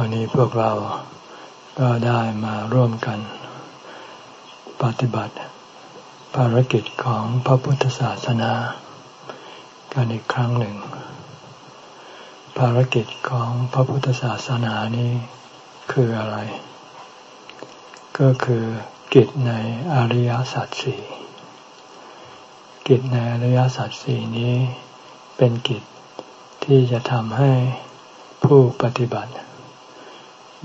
วันนี้พวกเราก็ได้มาร่วมกัน ปฏิบัติ ภารกิจของพระพุทธศาสนา กันอีกครั้งหนึ่ง ภารกิจของพระพุทธศาสนานี้คืออะไร ก็คือกิจในอริยสัจสี่กิจในอริยสัจสี่นี้เป็นกิจที่จะทำให้ผู้ปฏิบัติ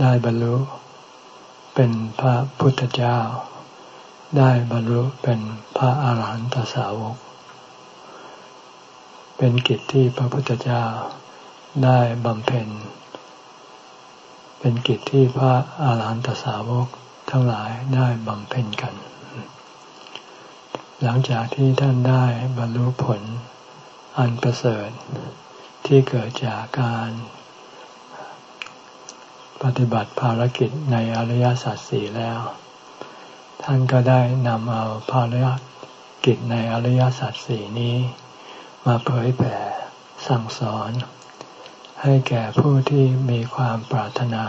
ได้บรรลุเป็นพระพุทธเจ้า ได้บรรลุเป็นพระอาหารหันตสาวก เป็นกิจที่พระพุทธเจ้าได้บำเพ็ญ เป็นกิจที่พระอาหารหันตสาวกทั้งหลายได้บำเพ็ญกัน หลังจากที่ท่านได้บรรลุผลอันประเสริฐที่เกิดจากการ ปฏิบัติภารกิจในอริยสัจสี่แล้ว ท่านก็ได้นำเอาภารกิจในอริยสัจสี่นี้ มาเผยแผ่สั่งสอน ให้แก่ผู้ที่มีความปรารถนา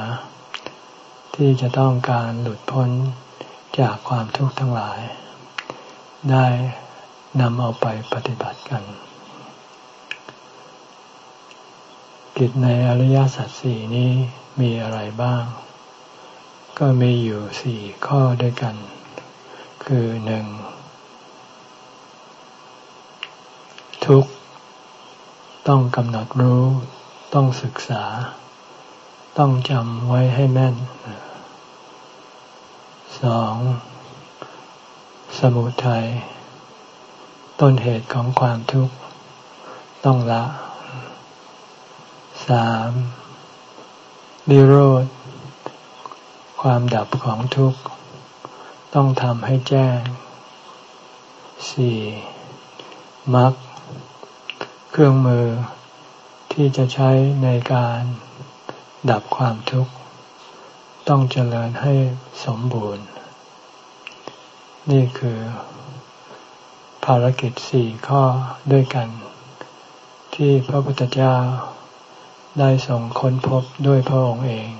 ที่จะต้องการหลุดพ้นจากความทุกข์ทั้งหลาย ได้นำเอาไปปฏิบัติกัน กิจในอริยสัจสี่นี้ มีอะไรบ้าง ก็มีอยู่สี่ข้อด้วยกัน คือหนึ่งทุกต้องกำหนดรู้ ต้องศึกษา ต้องจำไว้ให้แม่นสองสมุทัยต้นเหตุของความทุกข์ ต้องละสาม นิโรธ ความดับของทุกข์ ต้องทำให้แจ้งสี่มรรคเครื่องมือที่จะใช้ในการดับความทุกข์ ต้องเจริญให้สมบูรณ์ นี่คือภารกิจสี่ข้อด้วยกัน ที่พระพุทธเจ้า ได้ส่งค้นพบด้วยพระองค์เอง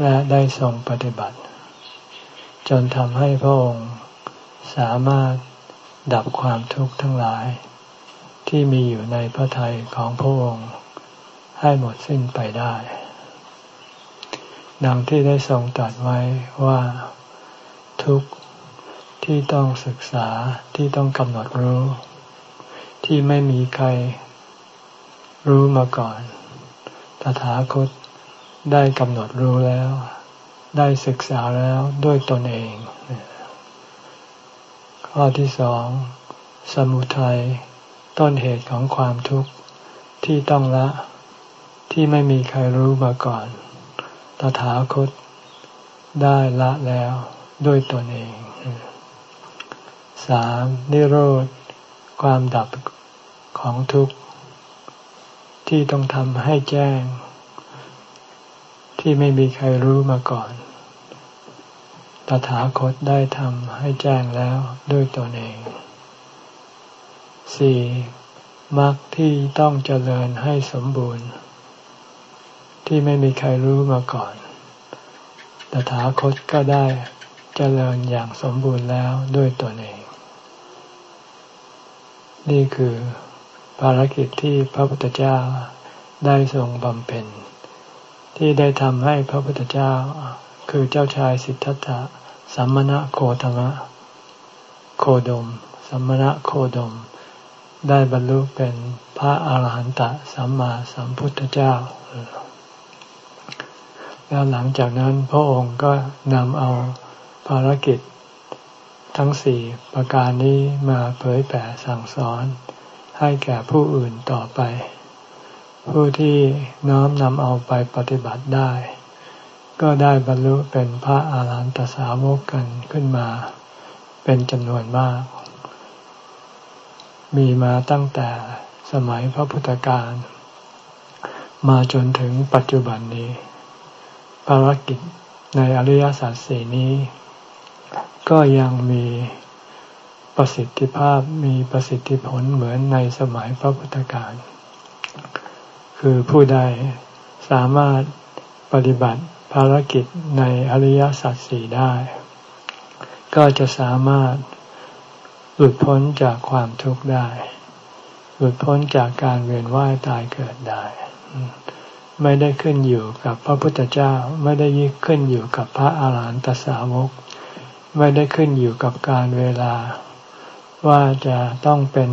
และได้ทรงปฏิบัติ จนทำให้พระองค์สามารถดับความทุกข์ทั้งหลาย ที่มีอยู่ในพระทัยของพระองค์ให้หมดสิ้นไปได้ ดังที่ได้ทรงตรัสไว้ว่าทุกข์ที่ต้องศึกษาที่ต้องกำหนดรู้ ที่ไม่มีใครรู้มาก่อน ถาคตได้กำหนดรู้แล้ว ได้ศึกษาแล้วด้วยตนเอง ข้อที่สองสมุทัยต้นเหตุของความทุกข์ที่ต้องละที่ไม่มีใครรู้มาก่อน ตถาคตได้ละแล้วด้วยตนเองสามนิโรธ ความดับของทุกข์ ที่ต้องทำให้แจ้ง ที่ไม่มีใครรู้มาก่อน ตถาคตได้ทำให้แจ้งแล้วด้วยตนเองสี่มรรคที่ต้องเจริญให้สมบูรณ์ ที่ไม่มีใครรู้มาก่อน ตถาคตก็ได้เจริญอย่างสมบูรณ์แล้วด้วยตนเอง นี่คือ ภารกิจที่พระพุทธเจ้าได้ทรงบำเพ็ญ ที่ได้ทำให้พระพุทธเจ้าคือเจ้าชายสิทธัตถะสัมมณะโคตมะ โคดม สัมมณะโคดม ได้บรรลุเป็นพระอาหารหันตสัมมาสัมพุทธเจ้า แล้วหลังจากนั้นพระองค์ก็นำเอาภารกิจทั้งสี่ประการนี้มาเผยแผ่สั่งสอน ให้แก่ผู้อื่นต่อไป ผู้ที่น้อมนำเอาไปปฏิบัติได้ ก็ได้บรรลุเป็นพระอาหารหันตสาวกกันขึ้นมา เป็นจำนวนมาก มีมาตั้งแต่สมัยพระพุทธการ มาจนถึงปัจจุบันนี้ ภารกิจในอริยสัจสี่นี้ ก็ยังมี ประสิทธิภาพมีประสิทธิผลเหมือนในสมัยพระพุทธการ คือผู้ใดสามารถปฏิบัติภารกิจในอริยสัจสี่ได้ ก็จะสามารถหลุดพ้นจากความทุกข์ได้ หลุดพ้นจากการเวียนว่ายตายเกิดได้ ไม่ได้ขึ้นอยู่กับพระพุทธเจ้า ไม่ได้ยิ่ขึ้นอยู่กับพระอาหารหันตสาวก ไม่ได้ขึ้นอยู่กับการเวลา ว่าจะต้องเป็น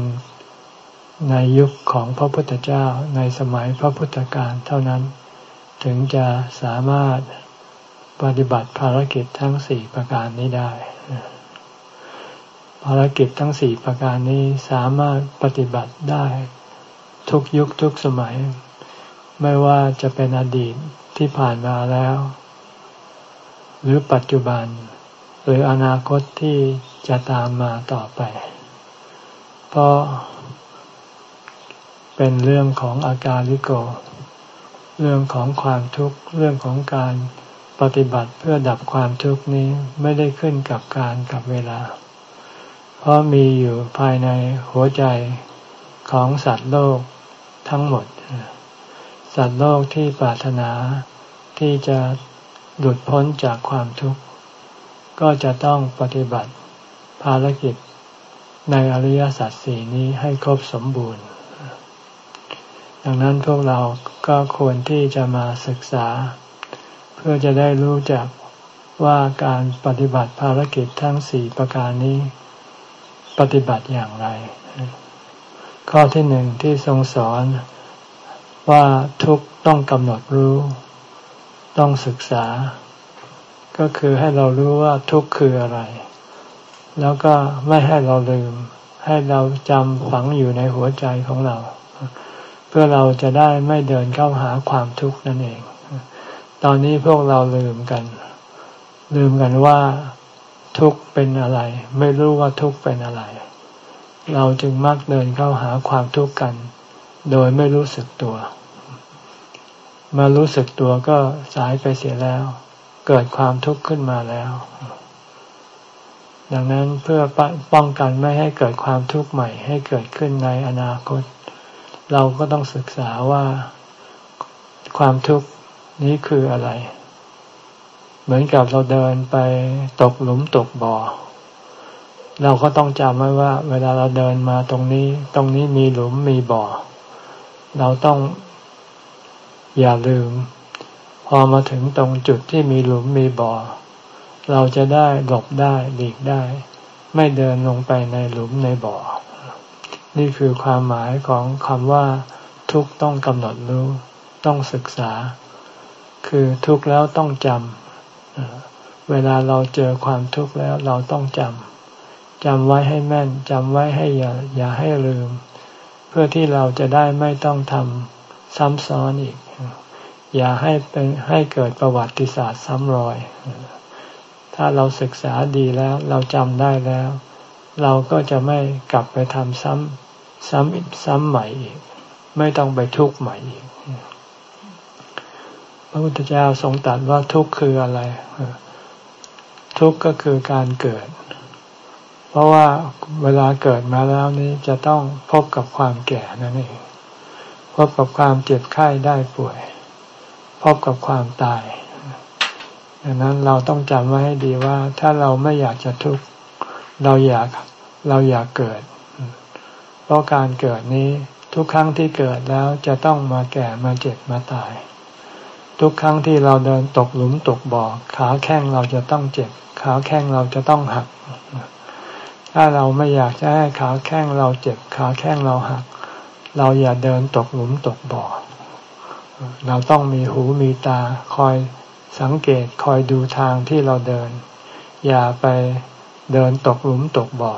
ในยุคของพระพุทธเจ้าในสมัยพระพุทธการเท่านั้น ถึงจะสามารถปฏิบัติภารกิจทั้งสี่ประการนี้ได้ ภารกิจทั้งสี่ประการนี้สามารถปฏิบัติได้ ทุกยุคทุกสมัย ไม่ว่าจะเป็นอดีตที่ผ่านมาแล้ว หรือปัจจุบัน หรืออนาคตที่จะตามมาต่อไป เพราะเป็นเรื่องของอาการลิโก เรื่องของความทุกข์ เรื่องของการปฏิบัติเพื่อดับความทุกข์นี้ไม่ได้ขึ้นกับการกับเวลา เพราะมีอยู่ภายในหัวใจของสัตว์โลกทั้งหมด สัตว์โลกที่ปรารถนาที่จะหลุดพ้นจากความทุกข์ ก็จะต้องปฏิบัติภารกิจ ในอริยสัจสี่นี้ให้ครบสมบูรณ์ ดังนั้นพวกเราก็ควรที่จะมาศึกษา เพื่อจะได้รู้จักว่าการปฏิบัติภารกิจทั้งสี่ประการนี้ ปฏิบัติอย่างไร ข้อที่หนึ่งที่ทรงสอนว่าทุกต้องกำหนดรู้ ต้องศึกษา ก็คือให้เรารู้ว่าทุกคืออะไร แล้วก็ไม่ให้เราลืม ให้เราจำฝังอยู่ในหัวใจของเรา เพื่อเราจะได้ไม่เดินเข้าหาความทุกข์นั่นเอง ตอนนี้พวกเราลืมกัน ลืมกันว่าทุกข์เป็นอะไร ไม่รู้ว่าทุกข์เป็นอะไร เราจึงมักเดินเข้าหาความทุกข์กัน โดยไม่รู้สึกตัว มารู้สึกตัวก็สายไปเสียแล้ว เกิดความทุกข์ขึ้นมาแล้ว ดังนั้นเพื่อป้องกันไม่ให้เกิดความทุกข์ใหม่ให้เกิดขึ้นในอนาคต เราก็ต้องศึกษาว่าความทุกข์นี้คืออะไร เหมือนกับเราเดินไปตกหลุมตกบ่อ เราก็ต้องจำไว้ว่า เวลาเราเดินมาตรงนี้ ตรงนี้มีหลุมมีบ่อ เราต้องอย่าลืม พอมาถึงตรงจุดที่มีหลุมมีบ่อ เราจะได้หลบได้หลีกได้ ไม่เดินลงไปในหลุมในบ่อ นี่คือความหมายของคำว่า ทุกต้องกำหนดรู้ ต้องศึกษา คือทุกแล้วต้องจำเวลาเราเจอความทุกข์แล้วเราต้องจำจำไว้ให้แม่นจำไว้ให้อย่าอย่าให้ลืม เพื่อที่เราจะได้ไม่ต้องทำซ้ำซ้อนอีก อย่าให้เป็นให้เกิดประวัติศาสตร์ซ้ำรอย ถ้าเราศึกษาดีแล้วเราจำได้แล้ว เราก็จะไม่กลับไปทำซ้ำซ้ำอีกซ้ำใหม่อีก ไม่ต้องไปทุกข์ใหม่อีก พระพุทธเจ้าทรงตรัสว่าทุกข์คืออะไร ทุกข์ก็คือการเกิด เพราะว่าเวลาเกิดมาแล้วนี้จะต้องพบกับความแก่นั่นเองพบกับความเจ็บไข้ได้ป่วย พบกับความตาย ดังนั้นเราต้องจำไว้ให้ดีว่า ถ้าเราไม่อยากจะทุกข์เราอยากเราอยากเกิด เพราะการเกิดนี้ทุกครั้งที่เกิดแล้วจะต้องมาแก่มาเจ็บมาตาย ทุกครั้งที่เราเดินตกหลุมตกบ่อขาแข้งเราจะต้องเจ็บ ขาแข้งเราจะต้องหัก ถ้าเราไม่อยากจะให้ขาแข้งเราเจ็บ ขาแข้งเราหัก เราอย่าเดินตกหลุมตกบ่อ เราต้องมีหูมีตาคอย สังเกตคอยดูทางที่เราเดิน อย่าไปเดินตกหลุมตกบ่อ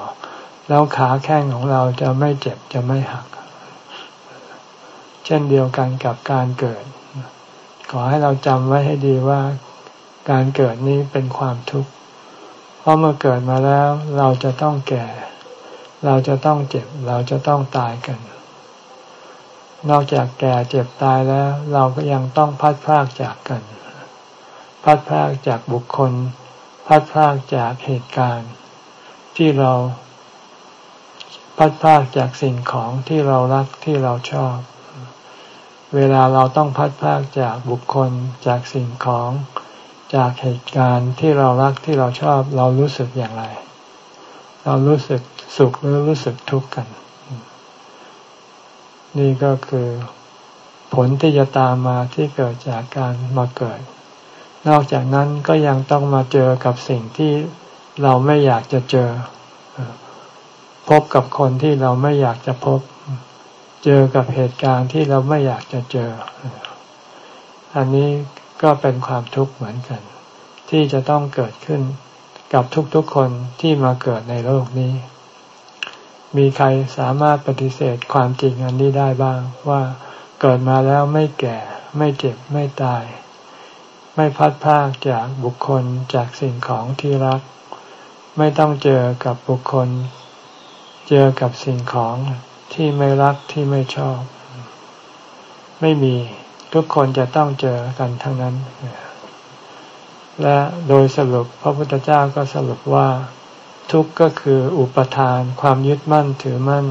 แล้วขาแข้งของเราจะไม่เจ็บจะไม่หัก เช่นเดียวกันกับการเกิด ขอให้เราจำไว้ให้ดีว่าการเกิดนี้เป็นความทุกข์ เพราะเมื่อเกิดมาแล้วเราจะต้องแก่ เราจะต้องเจ็บ เราจะต้องตายกัน นอกจากแก่เจ็บตายแล้ว เราก็ยังต้องพัดพากจากกัน พัดพลากจากบุคคล พัดพลากจากเหตุการณ์ ที่เราพัดพลากจากสิ่งของที่เรารักที่เราชอบ เวลาเราต้องพัดพลากจากบุคคลจากสิ่งของ จากเหตุการณ์ที่เรารักที่เราชอบ เรารู้สึกอย่างไร เรารู้สึกสุขหรือรู้สึกทุกข์กัน นี่ก็คือผลที่จะตามมาที่เกิดจากการมาเกิด นอกจากนั้นก็ยังต้องมาเจอกับสิ่งที่เราไม่อยากจะเจอ พบกับคนที่เราไม่อยากจะพบ เจอกับเหตุการณ์ที่เราไม่อยากจะเจอ อันนี้ก็เป็นความทุกข์เหมือนกัน ที่จะต้องเกิดขึ้นกับทุกๆคนที่มาเกิดในโลกนี้ มีใครสามารถปฏิเสธความจริงอันนี้ได้บ้างว่าเกิดมาแล้วไม่แก่ ไม่เจ็บไม่ตาย ไม่พัดพากจากบุคคลจากสิ่งของที่รัก ไม่ต้องเจอกับบุคคล เจอกับสิ่งของที่ไม่รักที่ไม่ชอบ ไม่มีทุกคนจะต้องเจอกันทั้งนั้น และโดยสรุปพระพุทธเจ้าก็สรุปว่า ทุกข์ก็คืออุปทานความยึดมั่นถือมั่น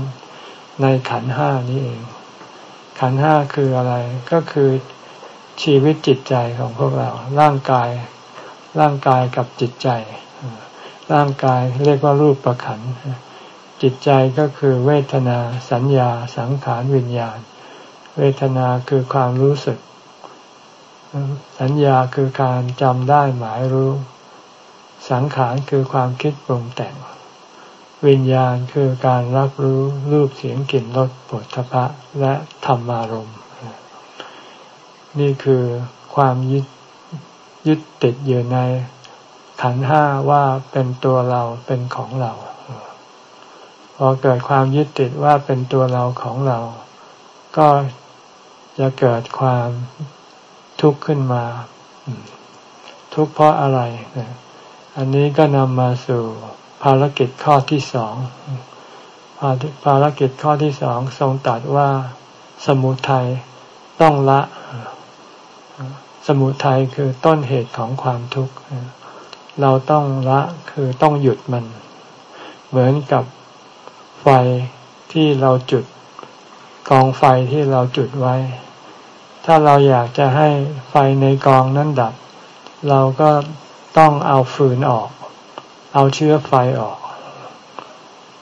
ในขันห้านี้เอง ขันห้าคืออะไรก็คือ ชีวิตจิตใจของพวกเรา ร่างกาย ร่างกายกับจิตใจ ร่างกายเรียกว่ารูปประขัน จิตใจก็คือเวทนา สัญญา สังขาร วิญญาณ เวทนาคือความรู้สึก สัญญาคือการจำได้หมายรู้ สังขารคือความคิดปรุงแต่ง วิญญาณคือการรับรู้รูปเสียงกลิ่นรสปุถะและธรรมารมณ์ นี่คือความยึดยึดติดอยู่ในขันห้าว่าเป็นตัวเราเป็นของเรา พอเกิดความยึดติดว่าเป็นตัวเราของเรา ก็จะเกิดความทุกข์ขึ้นมา ทุกข์เพราะอะไร อันนี้ก็นำมาสู่ภารกิจข้อที่สองภารกิจข้อที่สองทรงตรัสว่าสมุทัยต้องละ สมุทัยคือต้นเหตุของความทุกข์เราต้องละคือต้องหยุดมัน เหมือนกับไฟที่เราจุดกองไฟที่เราจุดไว้ ถ้าเราอยากจะให้ไฟในกองนั้นดับ เราก็ต้องเอาฟืนออก เอาเชื้อไฟออก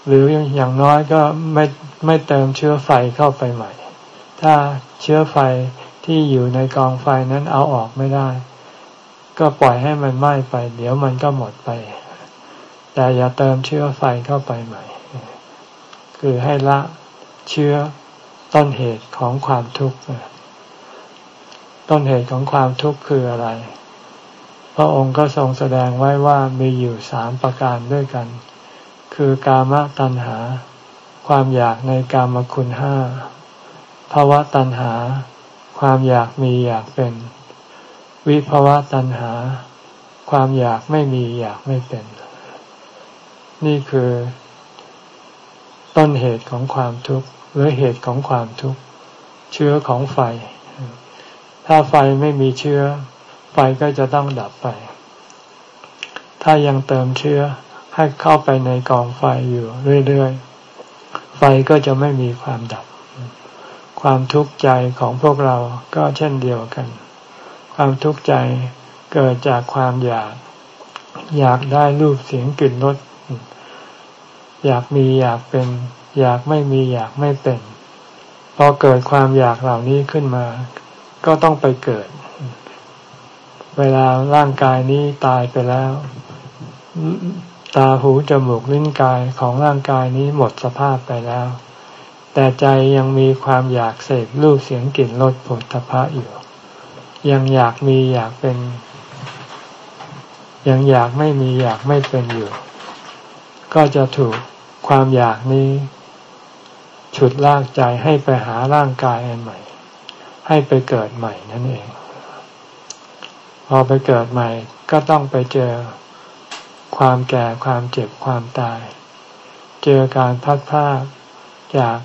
หรืออย่างน้อยก็ไม่ไม่เติมเชื้อไฟเข้าไปใหม่ ถ้าเชื้อไฟ ที่อยู่ในกองไฟนั้นเอาออกไม่ได้ ก็ปล่อยให้มันไหม้ไป เดี๋ยวมันก็หมดไป แต่อย่าเติมเชื้อไฟเข้าไปใหม่ คือให้ละเชื้อต้นเหตุของความทุกข์ต้นเหตุของความทุกข์คืออะไร พระองค์ก็ทรงแสดงไว้ว่ามีอยู่สามประการด้วยกัน คือกามตัณหา ความอยากในกามคุณห้าภาวะตัณหา ความอยากมีอยากเป็น วิภวะตัณหา ความอยากไม่มีอยากไม่เป็น นี่คือ ต้นเหตุของความทุกข์หรือเหตุของความทุกข์เชื้อของไฟ ถ้าไฟไม่มีเชื้อ ไฟก็จะต้องดับไป ถ้ายังเติมเชื้อให้เข้าไปในกองไฟอยู่เรื่อยๆ ไฟก็จะไม่มีความดับ ความทุกข์ใจของพวกเราก็เช่นเดียวกัน ความทุกข์ใจเกิดจากความอยาก อยากได้รูปเสียงกลิ่นรสอยากมีอยากเป็น อยากไม่มีอยากไม่เป็น พอเกิดความอยากเหล่านี้ขึ้นมา ก็ต้องไปเกิด เวลาร่างกายนี้ตายไปแล้ว ตาหูจมูกลิ้นกายของร่างกายนี้หมดสภาพไปแล้ว แต่ใจยังมีความอยากเสพรูปเสียงกลิ่นรสผลทพะอยู่ ยังอยากมีอยากเป็น ยังอยากไม่มีอยากไม่เป็นอยู่ ก็จะถูกความอยากนี้ ฉุดลากใจให้ไปหาร่างกายอันใหม่ ให้ไปเกิดใหม่นั่นเอง พอไปเกิดใหม่ ก็ต้องไปเจอความแก่ความเจ็บความตาย เจอการพัดพาจาก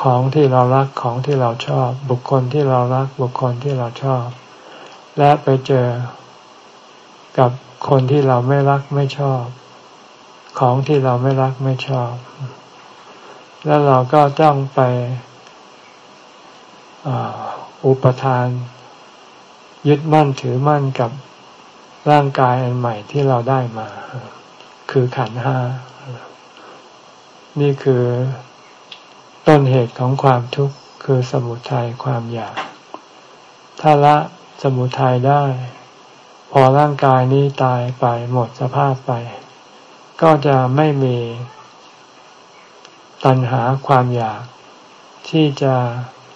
ของที่เรารักของที่เราชอบ บุคคลที่เรารักบุคคลที่เราชอบ และไปเจอกับคนที่เราไม่รักไม่ชอบ ของที่เราไม่รักไม่ชอบ แล้วเราก็ต้องไปอุปทาน ยึดมั่นถือมั่นกับร่างกายอันใหม่ที่เราได้มา คือขันห้า นี่คือ ต้นเหตุของความทุกข์คือสมุทัยความอยาก ถ้าละสมุทัยได้ พอร่างกายนี้ตายไปหมดสภาพไป ก็จะไม่มีตัณหาความอยาก ที่จะ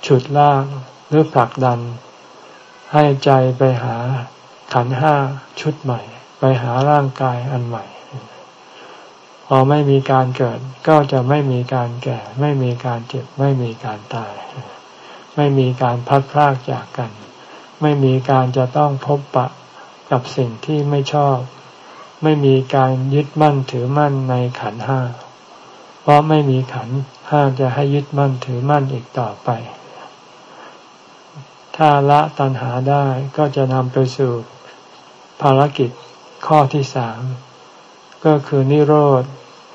ฉุดลากหรือผลักดัน ให้ใจไปหาขันห้าชุดใหม่ ไปหาร่างกายอันใหม่ พอไม่มีการเกิด ก็จะไม่มีการแก่ ไม่มีการเจ็บ ไม่มีการตาย ไม่มีการพัดพรากจากกัน ไม่มีการจะต้องพบปะกับสิ่งที่ไม่ชอบ ไม่มีการยึดมั่นถือมั่นในขันห้า เพราะไม่มีขันห้าจะให้ยึดมั่นถือมั่นอีกต่อไป ถ้าละตัณหาได้ก็จะนำไปสู่ภารกิจข้อที่สามก็คือนิโรธ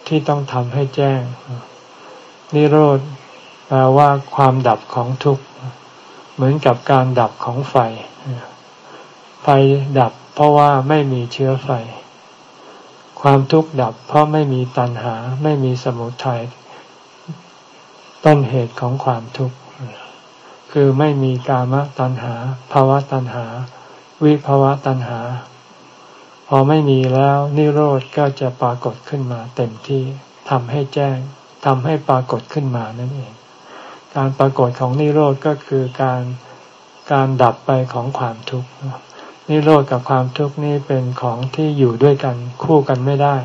ที่ต้องทำให้แจ้ง นิโรธแปลว่าความดับของทุกข์เหมือนกับการดับของไฟ ไฟดับเพราะว่าไม่มีเชื้อไฟ ความทุกข์ดับเพราะไม่มีตัณหา ไม่มีสมุทัยต้นเหตุของความทุกข์คือไม่มีกามตัณหาภาวะตัณหา วิภาวะตัณหา อไม่มีแล้วนิโรธก็จะปรากฏขึ้นมาเต็มที่ทำให้แจ้งทำให้ปรากฏขึ้นมานั่นเอง การปรากฏของนิโรธก็คือการการดับไปของความทุกข์นิโรธกับความทุกข์นี่เป็นของที่อยู่ด้วยกันคู่กันไม่ได้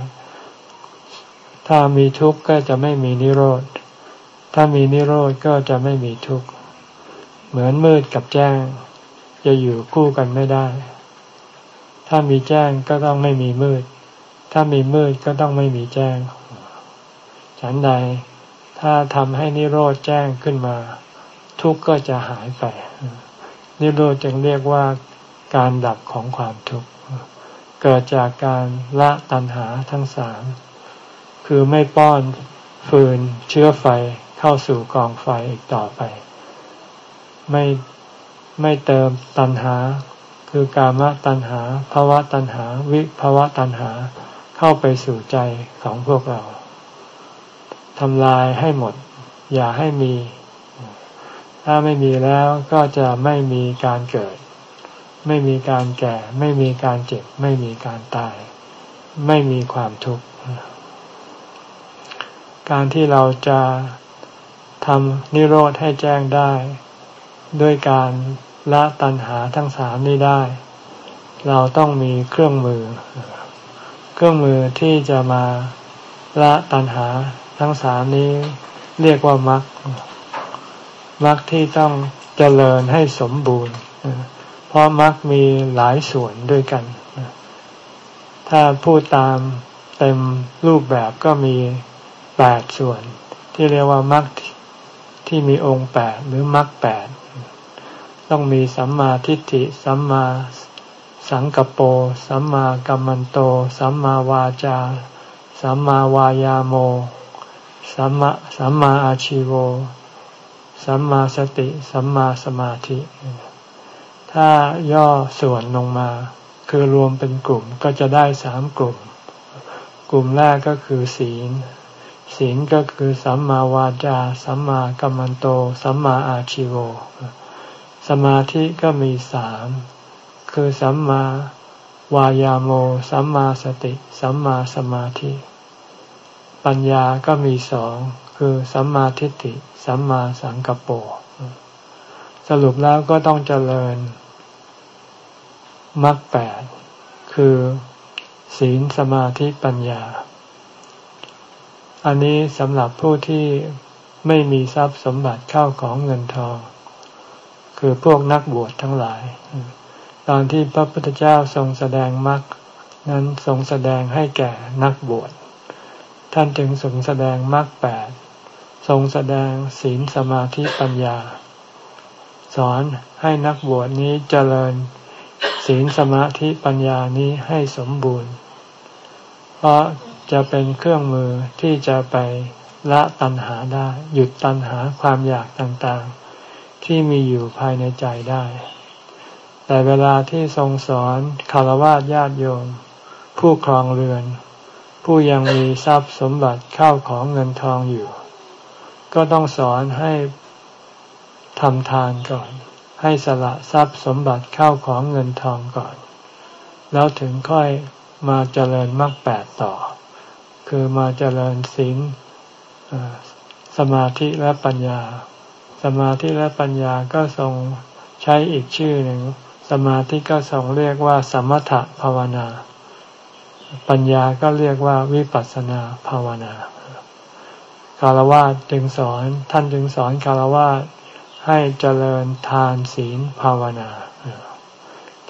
ถ้ามีทุกข์ก็จะไม่มีนิโรธ ถ้ามีนิโรธก็จะไม่มีทุกข์ เหมือนมืดกับแจ้ง จะอยู่คู่กันไม่ได้ ถ้ามีแจ้งก็ต้องไม่มีมืด ถ้ามีมืดก็ต้องไม่มีแจ้ง ฉันใดถ้าทำให้นิโรธแจ้งขึ้นมา ทุกข์ก็จะหายไป นิโรธจึงเรียกว่าการดับของความทุกข์เกิดจากการละตัณหาทั้งสาม คือไม่ป้อนฟืนเชื้อไฟเข้าสู่กองไฟอีกต่อไป ไม่ไม่เติมตัณหา คือกามตัณหาภาวะตัณหา วิภาวะตัณหาเข้าไปสู่ใจของพวกเราทำลายให้หมด อย่าให้มี ถ้าไม่มีแล้วก็จะไม่มีการเกิด ไม่มีการแก่ ไม่มีการเจ็บ ไม่มีการตาย ไม่มีความทุกข์การที่เราจะทำนิโรธให้แจ้งได้ ด้วยการ ละตัณหาทั้งสามนี้ได้ เราต้องมีเครื่องมือ เครื่องมือที่จะมาละตัณหาทั้งสามนี้ เรียกว่ามรรคมรรคที่ต้องเจริญให้สมบูรณ์ เพราะมรรคมีหลายส่วนด้วยกัน ถ้าพูดตามเต็มรูปแบบก็มีแปดส่วน ที่เรียกว่ามรรคที่มีองค์แปดหรือมรรคแปด ต้องมีสัมมาทิฏฐิ สัมมาสังกปรสัมมากัมมันโต สัมมาวาจา สัมมาวายาโม สัมมาสัมมาอาชิโว สัมมาสติ สัมมาสมาธิ ถ้าย่อส่วนลงมา คือรวมเป็นกลุ่มก็จะได้สามกลุ่ม กลุ่มแรกก็คือศีล ศีลก็คือสัมมาวาจา สัมมากัมมันโต สัมมาอาชิโว สมาธิก็มีสามคือสัมมาวายาโม สัมมาสติ สัมมาสมาธิ ปัญญาก็มีสองคือสัมมาทิฏฐิ สัมมาสังกปรสรุปแล้วก็ต้องเจริญมรรคแปดคือศีลสมาธิปัญญา อันนี้สำหรับผู้ที่ไม่มีทรัพย์สมบัติเข้าของเงินทอง คือพวกนักบวชทั้งหลาย ตอนที่พระพุทธเจ้าทรงแสดงมรรคนั้นทรงแสดงให้แก่นักบวช ท่านจึงทรงแสดงมรรคแปดทรงแสดงศีลสมาธิปัญญา สอนให้นักบวชนี้เจริญศีลสมาธิปัญญานี้ให้สมบูรณ์ เพราะจะเป็นเครื่องมือที่จะไปละตัณหาได้ หยุดตัณหาความอยากต่าง ที่มีอยู่ภายในใจได้ แต่เวลาที่ทรงสอนคารวะญาติโยม ผู้ครองเรือน ผู้ยังมีทรัพย์สมบัติเข้าของเงินทองอยู่ ก็ต้องสอนให้ทำทานก่อน ให้สละทรัพย์สมบัติเข้าของเงินทองก่อน แล้วถึงค่อยมาเจริญมรรคแปดต่อ คือมาเจริญศีลสมาธิและปัญญา สมาธิและปัญญาก็ทรงใช้อีกชื่อหนึ่ง สมาธิก็ทรงเรียกว่า สมถภาวนา ปัญญาก็เรียกว่าวิปัสสนาภาวนาคารวะจึงสอนท่านจึงสอนคารวะให้เจริญทานศีลภาวนา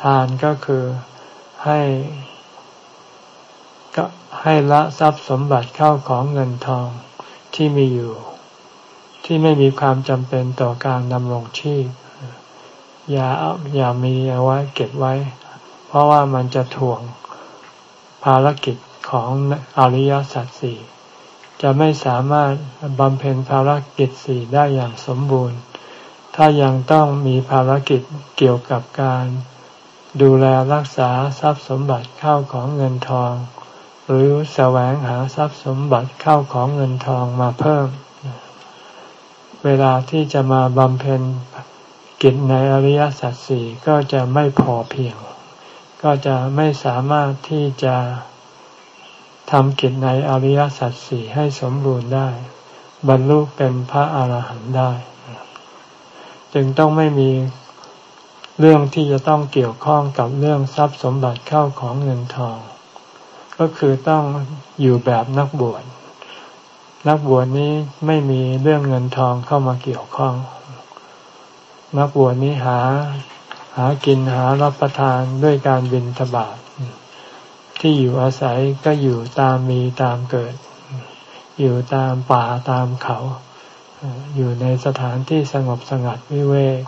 ทานก็คือให้ก็ให้ละทรัพย์สมบัติเข้าของเงินทองที่มีอยู่ ที่ไม่มีความจำเป็นต่อการดำรงชีพ อย่าอย่ามีเอาไว้เก็บไว้ เพราะว่ามันจะถ่วงภารกิจของอริยสัจสี่จะไม่สามารถบำเพ็ญภารกิจสี่ได้อย่างสมบูรณ์ ถ้ายังต้องมีภารกิจเกี่ยวกับการดูแลรักษาทรัพย์สมบัติเข้าของเงินทอง หรือแสวงหาทรัพย์สมบัติเข้าของเงินทองมาเพิ่ม เวลาที่จะมาบำเพ็ญกิจในอริยสัจสี่ก็จะไม่พอเพียง ก็จะไม่สามารถที่จะทำกิจในอริยสัจสี่ให้สมบูรณ์ได้ บรรลุเป็นพระอาหารหันต์ได้ จึงต้องไม่มีเรื่องที่จะต้องเกี่ยวข้องกับเรื่องทรัพย์สมบัติเข้าของเงินทอง ก็คือต้องอยู่แบบนักบวช นักบวชนี้ไม่มีเรื่องเงินทองเข้ามาเกี่ยวข้อง นักบวชนี้หาหากินหารับประทานด้วยการบินทบาทที่อยู่อาศัยก็อยู่ตามมีตามเกิด อยู่ตามป่าตามเขา อยู่ในสถานที่สงบสงัดวิเวก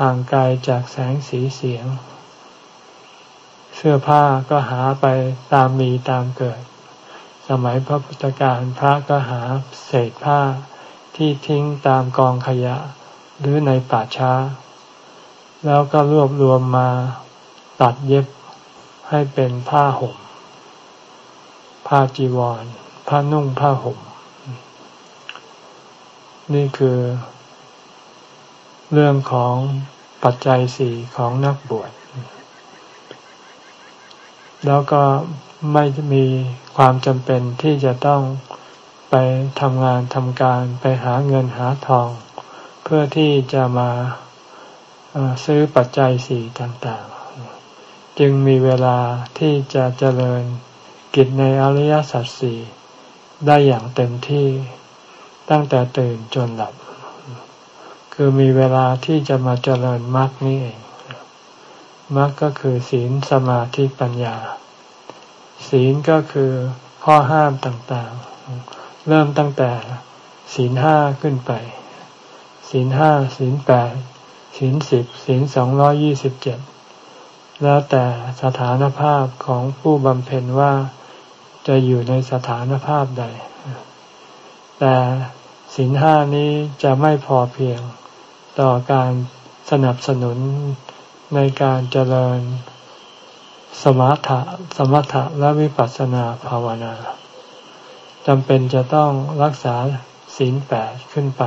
ห่างไกลจากแสงสีเสียง เสื้อผ้าก็หาไปตามมีตามเกิด สมัยพระพุทธการพระก็หาเศษผ้าที่ทิ้งตามกองขยะ หรือในป่าช้า แล้วก็รวบรวมมาตัดเย็บให้เป็นผ้าห่ม ผ้าจีวร ผ้านุ่งผ้าห่ม นี่คือ เรื่องของปัจจัยสี่ของนักบวช แล้วก็ไม่มี ความจำเป็นที่จะต้องไปทำงานทำการไปหาเงินหาทอง เพื่อที่จะมาซื้อปัจจัยสี่ต่างๆ จึงมีเวลาที่จะเจริญกิจในอริยสัจสี่ได้อย่างเต็มที่ตั้งแต่ตื่นจนหลับ คือมีเวลาที่จะมาเจริญมรรคนี่เองมรรคก็คือศีลสมาธิปัญญา ศีลก็คือข้อห้ามต่างๆ เริ่มตั้งแต่ศีลห้าขึ้นไป ศีลห้าศีลแปดศีลสิบศีลสองร้อยี่สิบเจ็ดแล้วแต่สถานภาพของผู้บำเพ็ญว่าจะอยู่ในสถานภาพใด แต่ศีลห้านี้จะไม่พอเพียงต่อการสนับสนุนในการเจริญ สมถะสมถะและวิปัสสนาภาวนาจำเป็นจะต้องรักษาศีลแปดขึ้นไป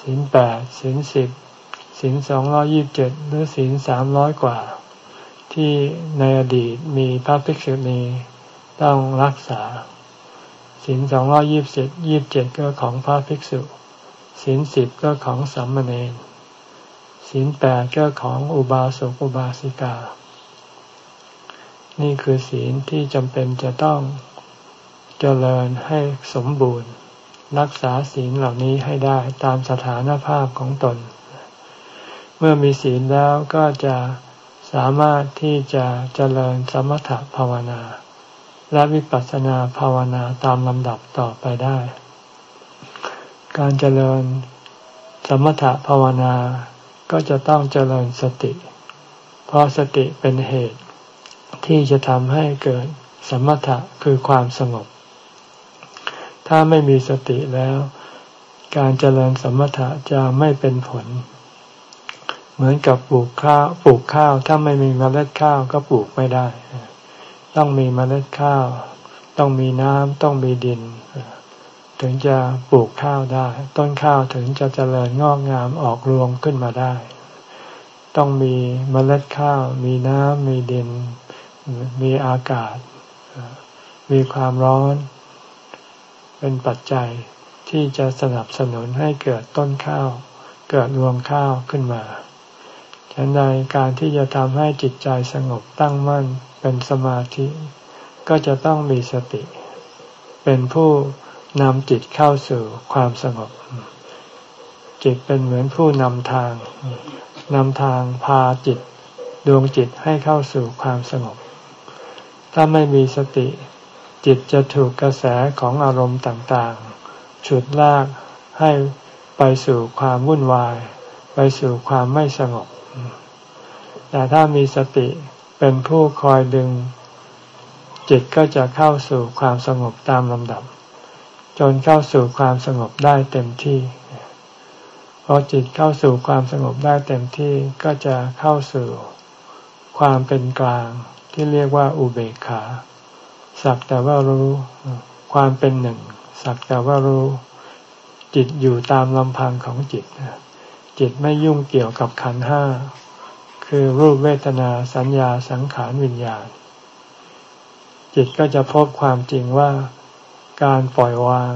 ศีลแปดศีลสิบศีลสองร้อยิบเจ็ดหรือศีลสามร้อยกว่า ที่ในอดีตมีพระภิกษุณีต้องรักษาศีลสองร้อยิบเจ็ดยิบเจ็ดก็ของพระภิกษุศีลสิบก็ของสัมมเนรศีลแปดก็ของอุบาสกอุบาสิกา นี่คือศีลที่จำเป็นจะต้องเจริญให้สมบูรณ์ รักษาศีลเหล่านี้ให้ได้ตามสถานภาพของตน เมื่อมีศีลแล้วก็จะสามารถที่จะเจริญสมถภาวนา และวิปัสสนาภาวนาตามลำดับต่อไปได้ การเจริญสมถภาวนาก็จะต้องเจริญสติ เพราะสติเป็นเหตุ ที่จะทำให้เกิดสมถะคือความสงบ ถ้าไม่มีสติแล้ว การเจริญสมถะจะไม่เป็นผล เหมือนกับปลูกข้าวปลูกข้าว ถ้าไม่มีเมล็ดข้าวก็ปลูกไม่ได้ ต้องมีเมล็ดข้าว ต้องมีน้ำต้องมีดิน ถึงจะปลูกข้าวได้ ต้นข้าวถึงจะเจริญงอกงามออกรวงขึ้นมาได้ ต้องมีเมล็ดข้าว มีน้ำมีดิน มีอากาศ มีความร้อน เป็นปัจจัยที่จะสนับสนุนให้เกิดต้นข้าว เกิดรวงข้าวขึ้นมาฉันใดการที่จะทำให้จิตใจสงบตั้งมั่นเป็นสมาธิ ก็จะต้องมีสติ เป็นผู้นำจิตเข้าสู่ความสงบ จิตเป็นเหมือนผู้นำทางนำทางพาจิตดวงจิตให้เข้าสู่ความสงบ ถ้าไม่มีสติ จิตจะถูกกระแสของอารมณ์ต่างๆ ฉุดลากให้ไปสู่ความวุ่นวาย ไปสู่ความไม่สงบ แต่ถ้ามีสติเป็นผู้คอยดึง จิตก็จะเข้าสู่ความสงบตามลำดับ จนเข้าสู่ความสงบได้เต็มที่พอจิตเข้าสู่ความสงบได้เต็มที่ก็จะเข้าสู่ความเป็นกลาง ที่เรียกว่าอุเบกขา สักแต่ว่ารู้ความเป็นหนึ่ง สักแต่ว่ารู้จิตอยู่ตามลำพังของจิต จิตไม่ยุ่งเกี่ยวกับขันห้า คือรูปเวทนาสัญญาสังขารวิญญาณ จิตก็จะพบความจริงว่าการปล่อยวาง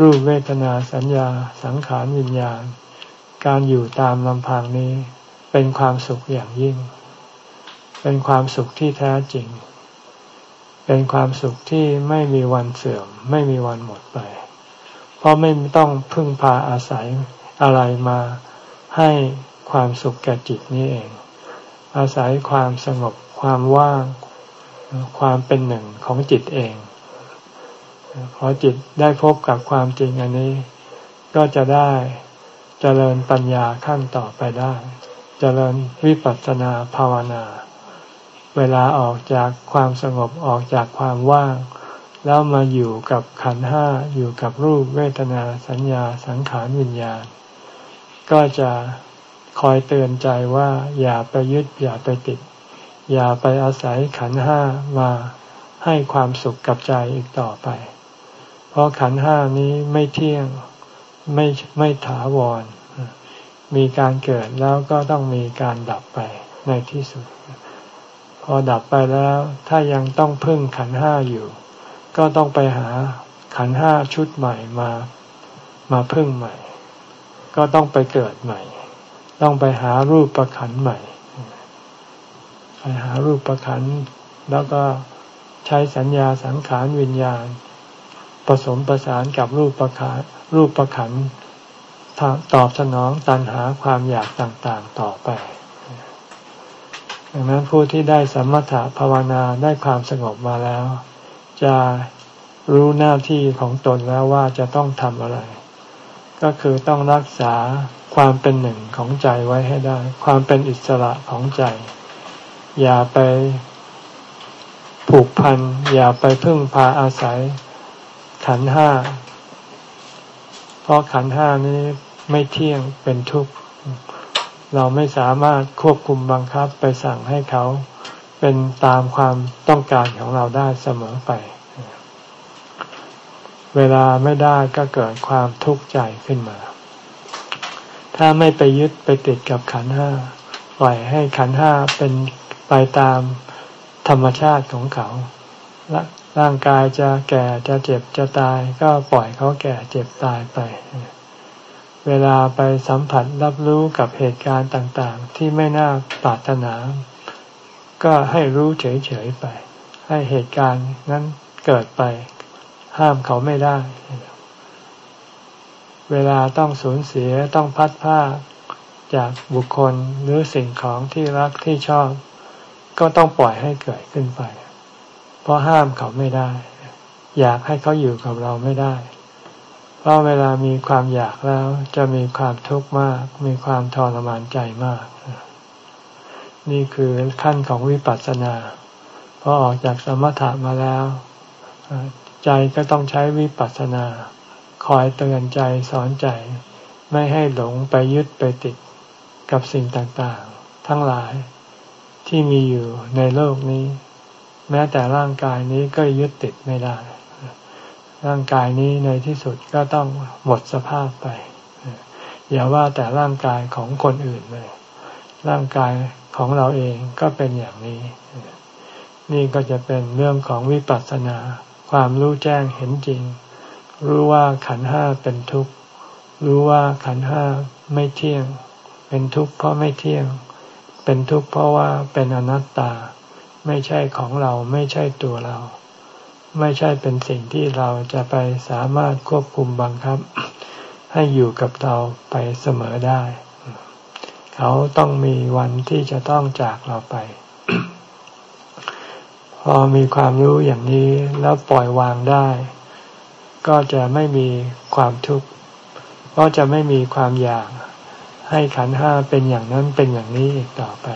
รูปเวทนาสัญญาสังขารวิญญาณ การอยู่ตามลำพังนี้เป็นความสุขอย่างยิ่ง เป็นความสุขที่แท้จริง เป็นความสุขที่ไม่มีวันเสื่อม ไม่มีวันหมดไป เพราะไม่ต้องพึ่งพาอาศัยอะไรมาให้ความสุขแก่จิตนี้เอง อาศัยความสงบความว่าง ความเป็นหนึ่งของจิตเอง พอจิตได้พบกับความจริงอันนี้ ก็จะได้เจริญปัญญาขั้นต่อไปได้เจริญวิปัสสนาภาวนา เวลาออกจากความสงบออกจากความว่าง แล้วมาอยู่กับขันห้าอยู่กับรูปเวทนาสัญญาสังขารวิญญาณ ก็จะคอยเตือนใจว่าอย่าไปยึดอย่าไปติด อย่าไปอาศัยขันห้ามาให้ความสุขกับใจอีกต่อไป เพราะขันห้านี้ไม่เที่ยงไม่ไม่ถาวร มีการเกิดแล้วก็ต้องมีการดับไปในที่สุด อดับไปแล้วถ้ายังต้องพึ่งขันห้าอยู่ ก็ต้องไปหาขันห้าชุดใหม่มามาพึ่งใหม่ ก็ต้องไปเกิดใหม่ ต้องไปหารูปประขันใหม่ ไปหารูปประขันแล้วก็ใช้สัญญาสังขารวิญญาณ ผสมประสานกับรูปประขันรูปประขันตอบสนองตันหาความอยากต่างๆต่อไป ดังนั้นผู้ที่ได้สมถะภาวนาได้ความสงบมาแล้ว จะรู้หน้าที่ของตนแล้วว่าจะต้องทำอะไร ก็คือต้องรักษาความเป็นหนึ่งของใจไว้ให้ได้ ความเป็นอิสระของใจ อย่าไปผูกพัน อย่าไปพึ่งพาอาศัย ขันห้า เพราะขันห้านี้ไม่เที่ยงเป็นทุกข์ เราไม่สามารถควบคุมบังคับไปสั่งให้เขาเป็นตามความต้องการของเราได้เสมอไป เวลาไม่ได้ก็เกิดความทุกข์ใจขึ้นมา ถ้าไม่ไปยึดไปติดกับขันห้าปล่อยให้ขันห้าเป็นไปตามธรรมชาติของเขาร่างกายจะแก่จะเจ็บจะตาย ก็ปล่อยเขาแก่เจ็บตายไป เวลาไปสัมผัสรับรู้กับเหตุการณ์ต่างๆ ที่ไม่น่าปรารถนา ก็ให้รู้เฉยๆไป ให้เหตุการณ์นั้นเกิดไป ห้ามเขาไม่ได้ เวลาต้องสูญเสียต้องพัดผ้าจากบุคคลหรือสิ่งของที่รักที่ชอบ ก็ต้องปล่อยให้เกิดขึ้นไป เพราะห้ามเขาไม่ได้ อยากให้เขาอยู่กับเราไม่ได้ เพราะเวลามีความอยากแล้วจะมีความทุกข์มาก มีความทรมานใจมาก นี่คือขั้นของวิปัสสนาพอออกจากสมถะมาแล้ว ใจก็ต้องใช้วิปัสสนา คอยเตือนใจสอนใจ ไม่ให้หลงไปยึดไปติดกับสิ่งต่างๆ ทั้งหลายที่มีอยู่ในโลกนี้ แม้แต่ร่างกายนี้ก็ยึดติดไม่ได้ ร่างกายนี้ในที่สุดก็ต้องหมดสภาพไป อย่าว่าแต่ร่างกายของคนอื่นเลย ร่างกายของเราเองก็เป็นอย่างนี้ นี่ก็จะเป็นเรื่องของวิปัสสนา ความรู้แจ้งเห็นจริง รู้ว่าขันห้าเป็นทุกข์ รู้ว่าขันห้าไม่เที่ยง เป็นทุกข์เพราะไม่เที่ยง เป็นทุกข์เพราะว่าเป็นอนัตตา ไม่ใช่ของเราไม่ใช่ตัวเรา ไม่ใช่เป็นสิ่งที่เราจะไปสามารถควบคุมบังคับ ให้อยู่กับเราไปเสมอได้ เขาต้องมีวันที่จะต้องจากเราไป พอมีความรู้อย่างนี้แล้วปล่อยวางได้ ก็จะไม่มีความทุกข์เพราะจะไม่มีความอยากให้ขันห้าเป็นอย่างนั้นเป็นอย่างนี้อีกต่อไป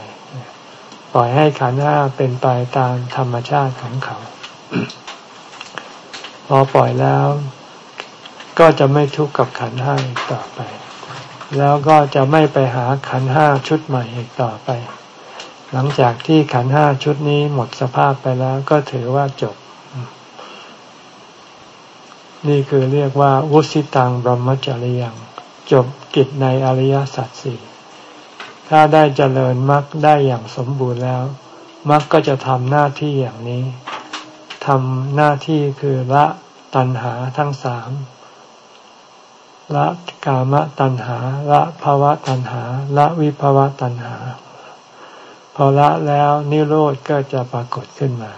ปล่อยให้ขันห้าเป็นไปตามธรรมชาติของเขา พอปล่อยแล้ว ก็จะไม่ทุกข์กับขันห้าอีกต่อไป แล้วก็จะไม่ไปหาขันห้าชุดใหม่อีกต่อไป หลังจากที่ขันห้าชุดนี้หมดสภาพไปแล้วก็ถือว่าจบ นี่คือเรียกว่า วุสิตังบรมจริยังจบกิจในอริยสัจสี่ถ้าได้เจริญมรรคได้อย่างสมบูรณ์แล้วมรรคก็จะทำหน้าที่อย่างนี้ ทำหน้าที่คือละตัณหาทั้งสามละกามตัณหา ละภาวะตัณหา ละวิภาวะตัณหา พอละแล้วนิโรธก็จะปรากฏขึ้นมา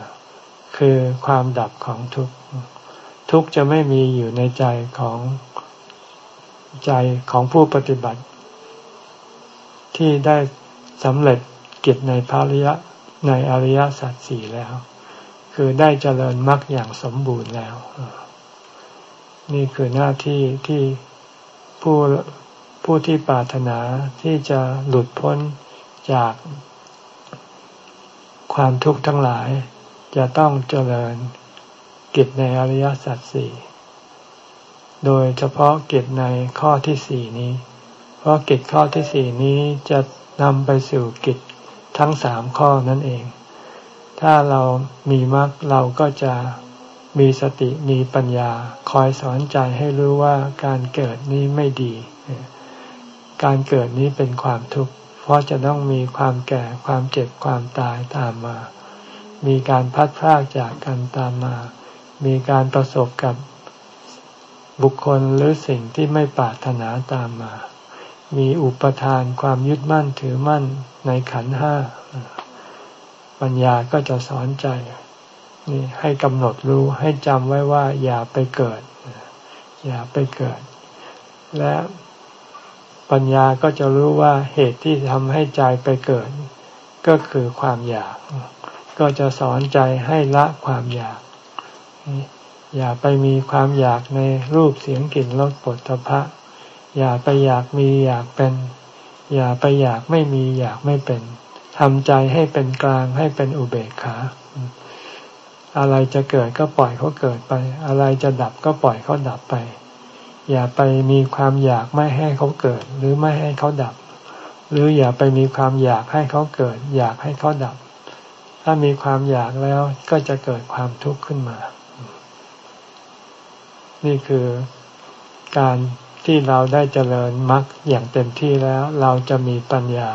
คือความดับของทุกข์ทุกข์จะไม่มีอยู่ในใจของใจของผู้ปฏิบัติ ที่ได้สำเร็จกิจในภาริยะในอริยสัจสี่แล้ว คือได้เจริญมรรคอย่างสมบูรณ์แล้ว นี่คือหน้าที่ที่ผู้ผู้ที่ปรารถนาที่จะหลุดพ้นจากความทุกข์ทั้งหลาย จะต้องเจริญกิจในอริยสัจสี่โดยเฉพาะกิจในข้อที่สี่นี้ เพราะกิจข้อที่สี่นี้จะนำไปสู่กิจทั้งสามข้อนั่นเอง ถ้าเรามีมรรคเราก็จะมีสติมีปัญญา คอยสอนใจให้รู้ว่าการเกิดนี้ไม่ดี การเกิดนี้เป็นความทุกข์ เพราะจะต้องมีความแก่ความเจ็บความตายตามมา มีการพัดพรากจากกันตามมา มีการประสบกับบุคคลหรือสิ่งที่ไม่ปรารถนาตามมา มีอุปทานความยึดมั่นถือมั่นในขันห้า ปัญญาก็จะสอนใจนี่ให้กำหนดรู้ให้จำไว้ว่า อย่าไปเกิด อย่าไปเกิด และปัญญาก็จะรู้ว่าเหตุที่ทำให้ใจไปเกิด ก็คือความอยาก ก็จะสอนใจให้ละความอยาก อย่าไปมีความอยากในรูปเสียงกลิ่นรสปุถะพะอย่าไปอยากมีอยากเป็น อย่าไปอยากไม่มีอยากไม่เป็น ทำใจให้เป็นกลางให้เป็นอุเบกขา อะไรจะเกิดก็ปล่อยเขาเกิดไป อะไรจะดับก็ปล่อยเขาดับไป อย่าไปมีความอยากไม่ให้เขาเกิด หรือไม่ให้เขาดับ หรืออย่าไปมีความอยากให้เขาเกิด อยากให้เขาดับ ถ้ามีความอยากแล้วก็จะเกิดความทุกข์ขึ้นมา นี่คือการที่เราได้เจริญมรรคอย่างเต็มที่แล้วเราจะมีปัญญา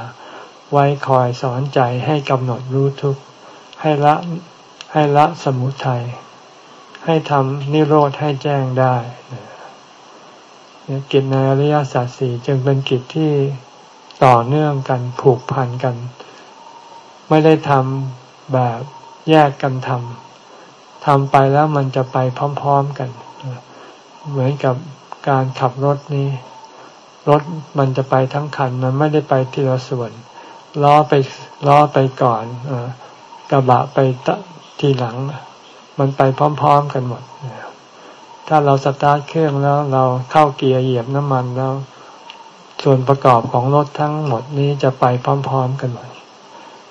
ไว้คอยสอนใจให้กำหนดรู้ทุกข์ให้ละให้ละสมุทัยให้ทำนิโรธให้แจ้งได้กิจในอริยสัจสี่จึงเป็นกิจที่ต่อเนื่องกันผูกพันกัน ไม่ได้ทำแบบแยกกันทำทำไปแล้วมันจะไปพร้อมๆกัน เหมือนกับการขับรถนี้ รถมันจะไปทั้งคันมันไม่ได้ไปทีละส่วน ล้อไปล้อไปก่อนอกระบะไปทีหลัง มันไปพร้อม ๆกันหมด ถ้าเราสตาร์ทเครื่องแล้ว เราเข้าเกียร์เหยียบน้ำมันแล้ว ส่วนประกอบของรถทั้งหมดนี้จะไปพร้อม ๆ กันหมด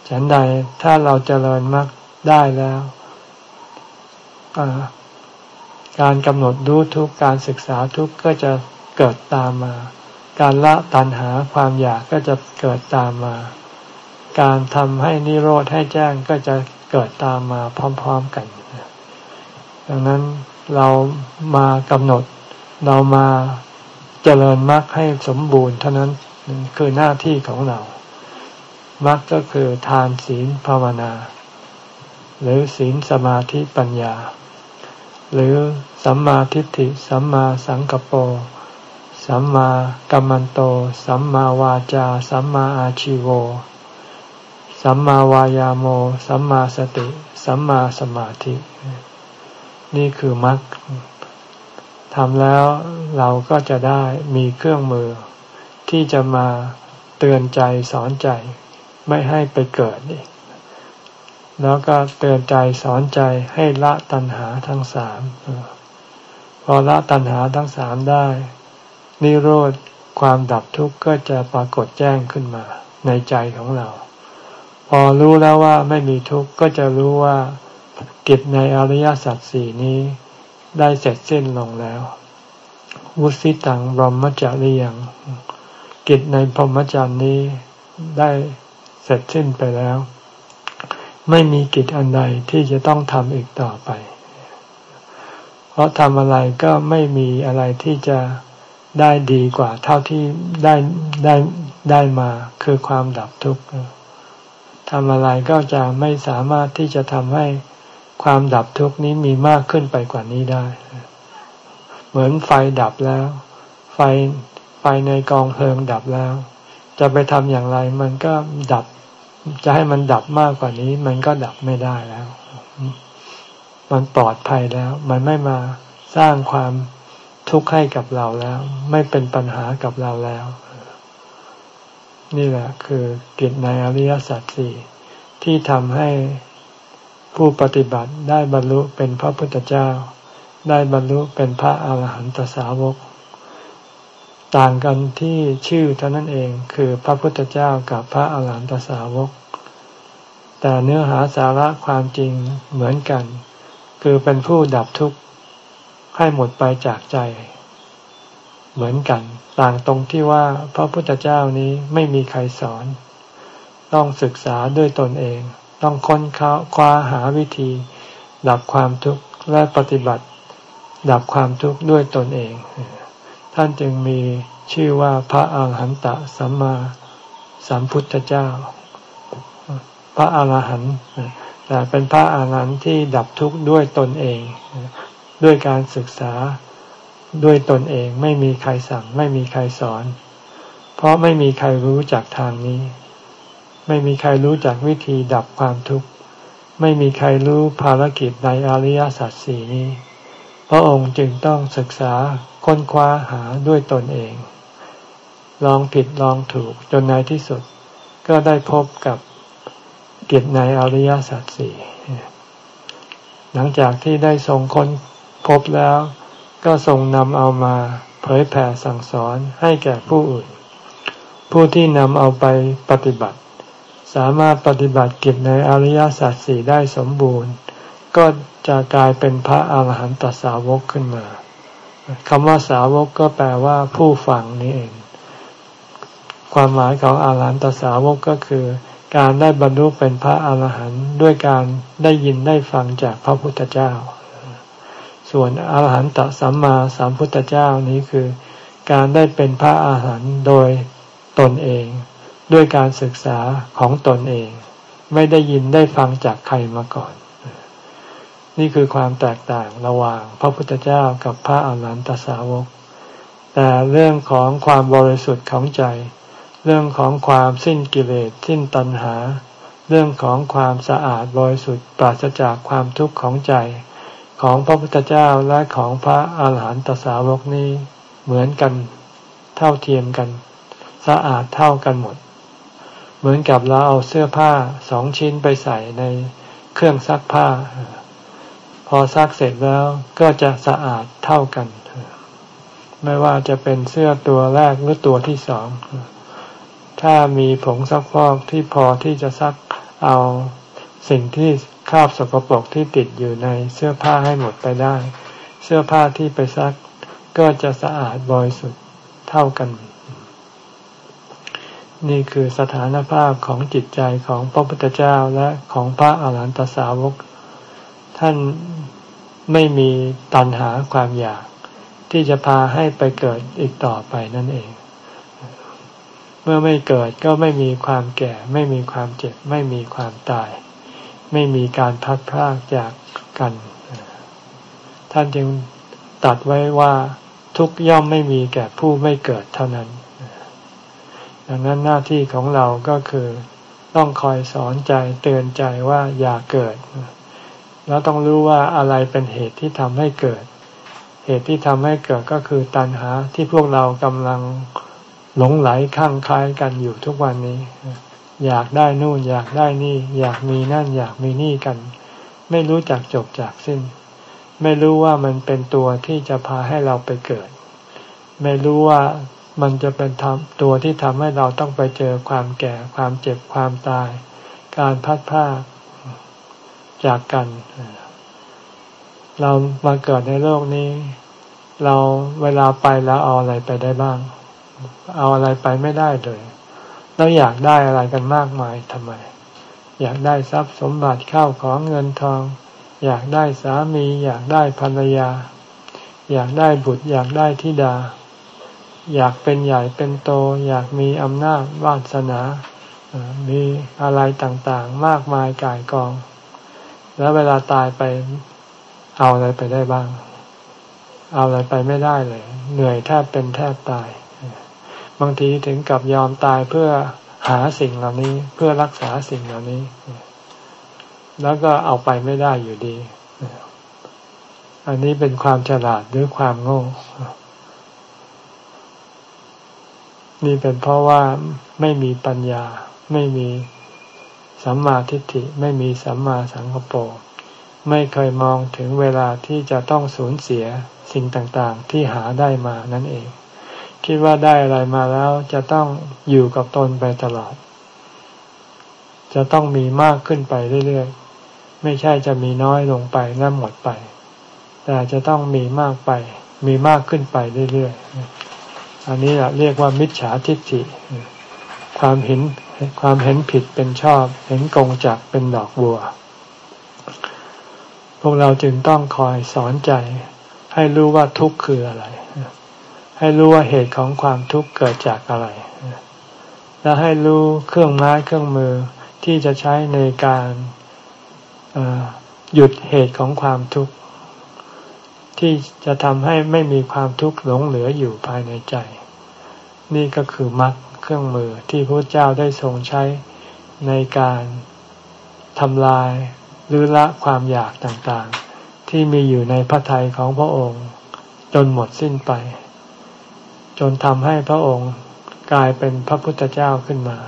ฉันใดถ้าเราเจริญมากได้แล้วกการกำหนดรู้ทุกการศึกษาทุกก็จะเกิดตามมา การละตัณหาความอยากก็จะเกิดตามมา การทำให้นิโรธให้แจ้งก็จะเกิดตามมาพร้อม ๆกัน ดังนั้นเรามากำหนด เรามาเจริญมรรคให้สมบูรณ์ เท่านั้นคือหน้าที่ของเรามรรคก็คือทานศีลภาวนา หรือศีลสมาธิปัญญา หรือสัมมาทิฏฐิสัมมาสังกปรสัมมากัมมันโต สัมมาวาจา สัมมาอาชิโว สัมมาวายาโม สัมมาสติ สัมมาสมาธิ นี่คือมรรคทำแล้วเราก็จะได้มีเครื่องมือ ที่จะมาเตือนใจสอนใจ ไม่ให้ไปเกิดนี่แล้วก็เตือนใจสอนใจให้ละตัณหาทั้งสามพอละตัณหาทั้งสามได้ นิโรธความดับทุกข์ก็จะปรากฏแจ้งขึ้นมาในใจของเรา พอรู้แล้วว่าไม่มีทุกข์ก็จะรู้ว่ากิจในอริยสัจสี่นี้ได้เสร็จสิ้นลงแล้ว วุสิตังบรมจารียังกิจในพรหมจรรย์นี้ได้เสร็จสิ้นไปแล้ว ไม่มีกิจอันใดที่จะต้องทำอีกต่อไป เพราะทำอะไรก็ไม่มีอะไรที่จะได้ดีกว่าเท่าที่ได้ได้ได้มาคือความดับทุกข์ ทำอะไรก็จะไม่สามารถที่จะทำให้ความดับทุกข์นี้มีมากขึ้นไปกว่านี้ได้ เหมือนไฟดับแล้ว ไฟไฟในกองเพลิงดับแล้ว จะไปทำอย่างไร มันก็ดับ จะให้มันดับมากกว่านี้ มันก็ดับไม่ได้แล้ว มันปลอดภัยแล้ว มันไม่มาสร้างความทุกข์ให้กับเราแล้ว ไม่เป็นปัญหากับเราแล้ว นี่แหละคือกิจในอริยสัจสี่ที่ทำให้ผู้ปฏิบัติได้บรรลุเป็นพระพุทธเจ้า ได้บรรลุเป็นพระอาหารหันตสาวก ต่างกันที่ชื่อเท่านั้นเองคือพระพุทธเจ้ากับพระอาหารหันตสาวก แต่เนื้อหาสาระความจริงเหมือนกัน คือเป็นผู้ดับทุกข์ให้หมดไปจากใจ เหมือนกัน ต่างตรงที่ว่าพระพุทธเจ้านี้ไม่มีใครสอน ต้องศึกษาด้วยตนเอง ต้องค้นคว้าหาวิธี ดับความทุกข์และปฏิบัติ ดับความทุกข์ด้วยตนเอง ท่านจึงมีชื่อว่าพระอาหารหันตสัมมาสัมพุทธเจ้า พระอาหารหันต์แต่เป็นพระอาหารหันต์ที่ดับทุกข์ด้วยตนเอง ด้วยการศึกษา ด้วยตนเองไม่มีใครสั่ง ไม่มีใครสอน เพราะไม่มีใครรู้จักทางนี้ ไม่มีใครรู้จักวิธีดับความทุกข์ ไม่มีใครรู้ภารกิจในอริยสัจสี่นี้ พระองค์จึงต้องศึกษาค้นคว้าหาด้วยตนเอง ลองผิดลองถูกจนในที่สุด ก็ได้พบกับกิจในอริยสัจสี่หลังจากที่ได้ทรงค้นพบแล้ว ก็ทรงนำเอามาเผยแผ่สั่งสอนให้แก่ผู้อื่น ผู้ที่นำเอาไปปฏิบัติ สามารถปฏิบัติกิจในอริยสัจสี่ได้สมบูรณ์ ก็จะกลายเป็นพระอาหารหันตสาวกขึ้นมาคำว่าสาวกก็แปลว่าผู้ฟังนี่เอง ความหมายของอาหารหันตสาวกก็คือ การได้บรรลุเป็นพระอาหารหันต์ด้วยการได้ยินได้ฟังจากพระพุทธเจ้า ส่วนอาหารหันตสัมมาสัมพุทธเจ้านี้คือ การได้เป็นพระอาหารหันต์โดยตนเอง ด้วยการศึกษาของตนเอง ไม่ได้ยินได้ฟังจากใครมาก่อน นี่คือความแตกต่างระหว่างพระพุทธเจ้ากับพระอรหันตสาวก แต่เรื่องของความบริสุทธิ์ของใจ เรื่องของความสิ้นกิเลสสิ้นตัณหา เรื่องของความสะอาดบริสุทธิ์ปราศจากความทุกข์ของใจ ของพระพุทธเจ้าและของพระอาหารหันตสาวกนี้เหมือนกันเท่าเทียมกัน สะอาดเท่ากันหมด เหมือนกับเราเอาเสื้อผ้าสองชิ้นไปใส่ในเครื่องซักผ้า พอซักเสร็จแล้วก็จะสะอาดเท่ากัน ไม่ว่าจะเป็นเสื้อตัวแรกหรือตัวที่สอง ถ้ามีผงซักฟอกที่พอที่จะซักเอาสิ่งที่ คราบสกปรกที่ติดอยู่ในเสื้อผ้าให้หมดไปได้ เสื้อผ้าที่ไปซักก็จะสะอาดบริสุทธิ์เท่ากัน นี่คือสถานภาพของจิตใจของพระพุทธเจ้าและของพระอาหารหันตสาวก ท่านไม่มีตัณหาความอยาก ที่จะพาให้ไปเกิดอีกต่อไปนั่นเอง เมื่อไม่เกิดก็ไม่มีความแก่ ไม่มีความเจ็บ ไม่มีความตาย ไม่มีการพัดพรากจากกัน ท่านจึงตัดไว้ว่าทุกย่อมไม่มีแก่ผู้ไม่เกิดเท่านั้น ดังนั้นหน้าที่ของเราก็คือต้องคอยสอนใจเตือนใจว่าอย่าเกิด แล้วต้องรู้ว่าอะไรเป็นเหตุที่ทำให้เกิด เหตุที่ทำให้เกิดก็คือตัณหาที่พวกเรากำลังหลงไหลข้างคล้ายกันอยู่ทุกวันนี้ อยากได้นู่นอยากได้นี่ อยากมีนั่นอยากมีนี่กัน ไม่รู้จักจบจากสิ้น ไม่รู้ว่ามันเป็นตัวที่จะพาให้เราไปเกิด ไม่รู้ว่ามันจะเป็นตัวที่ทำให้เราต้องไปเจอความแก่ความเจ็บความตาย การพัดพาจากกัน เรามาเกิดในโลกนี้ เราเวลาไปแล้วเอาอะไรไปได้บ้าง เอาอะไรไปไม่ได้เลย เราอยากได้อะไรกันมากมายทำไม อยากได้ทรัพย์สมบัติเข้าของเงินทอง อยากได้สามี อยากได้ภรรยา อยากได้บุตร อยากได้ธิดา อยากเป็นใหญ่เป็นโต อยากมีอำนาจวาสนามีอะไรต่างๆ มากมายกายกอง แล้วเวลาตายไปเอาอะไรไปได้บ้าง เอาอะไรไปไม่ได้เลย เหนื่อยแทบเป็นแทบตาย บางทีถึงกับยอมตายเพื่อหาสิ่งเหล่านี้เพื่อรักษาสิ่งเหล่านี้ แล้วก็เอาไปไม่ได้อยู่ดี อันนี้เป็นความฉลาดหรือความโง่ นี่เป็นเพราะว่าไม่มีปัญญา ไม่มีสัมมาทิฏฐิ ไม่มีสัมมาสังกปรไม่เคยมองถึงเวลาที่จะต้องสูญเสียสิ่งต่างๆ ที่หาได้มานั่นเอง คิดว่าได้อะไรมาแล้วจะต้องอยู่กับตนไปตลอด จะต้องมีมากขึ้นไปเรื่อยๆ ไม่ใช่จะมีน้อยลงไปแล้วหมดไป แต่จะต้องมีมากไป มีมากขึ้นไปเรื่อยๆ อันนี้เรียกว่ามิจฉาทิฏฐิ ความเห็นความเห็นผิดเป็นชอบ เห็นกงจักเป็นดอกบัว พวกเราจึงต้องคอยสอนใจให้รู้ว่าทุกข์คืออะไร ให้รู้ว่าเหตุของความทุกข์เกิดจากอะไร และให้รู้เครื่องไม้เครื่องมือที่จะใช้ในการหยุดเหตุของความทุกข์ ที่จะทำให้ไม่มีความทุกข์หลงเหลืออยู่ภายในใจ นี่ก็คือมรรคเครื่องมือที่พระเจ้าได้ทรงใช้ในการทำลายหรือละความอยากต่างๆ ที่มีอยู่ในพระทัยของพระองค์ จนหมดสิ้นไป จนทำให้พระองค์กลายเป็นพระพุทธเจ้าขึ้นมา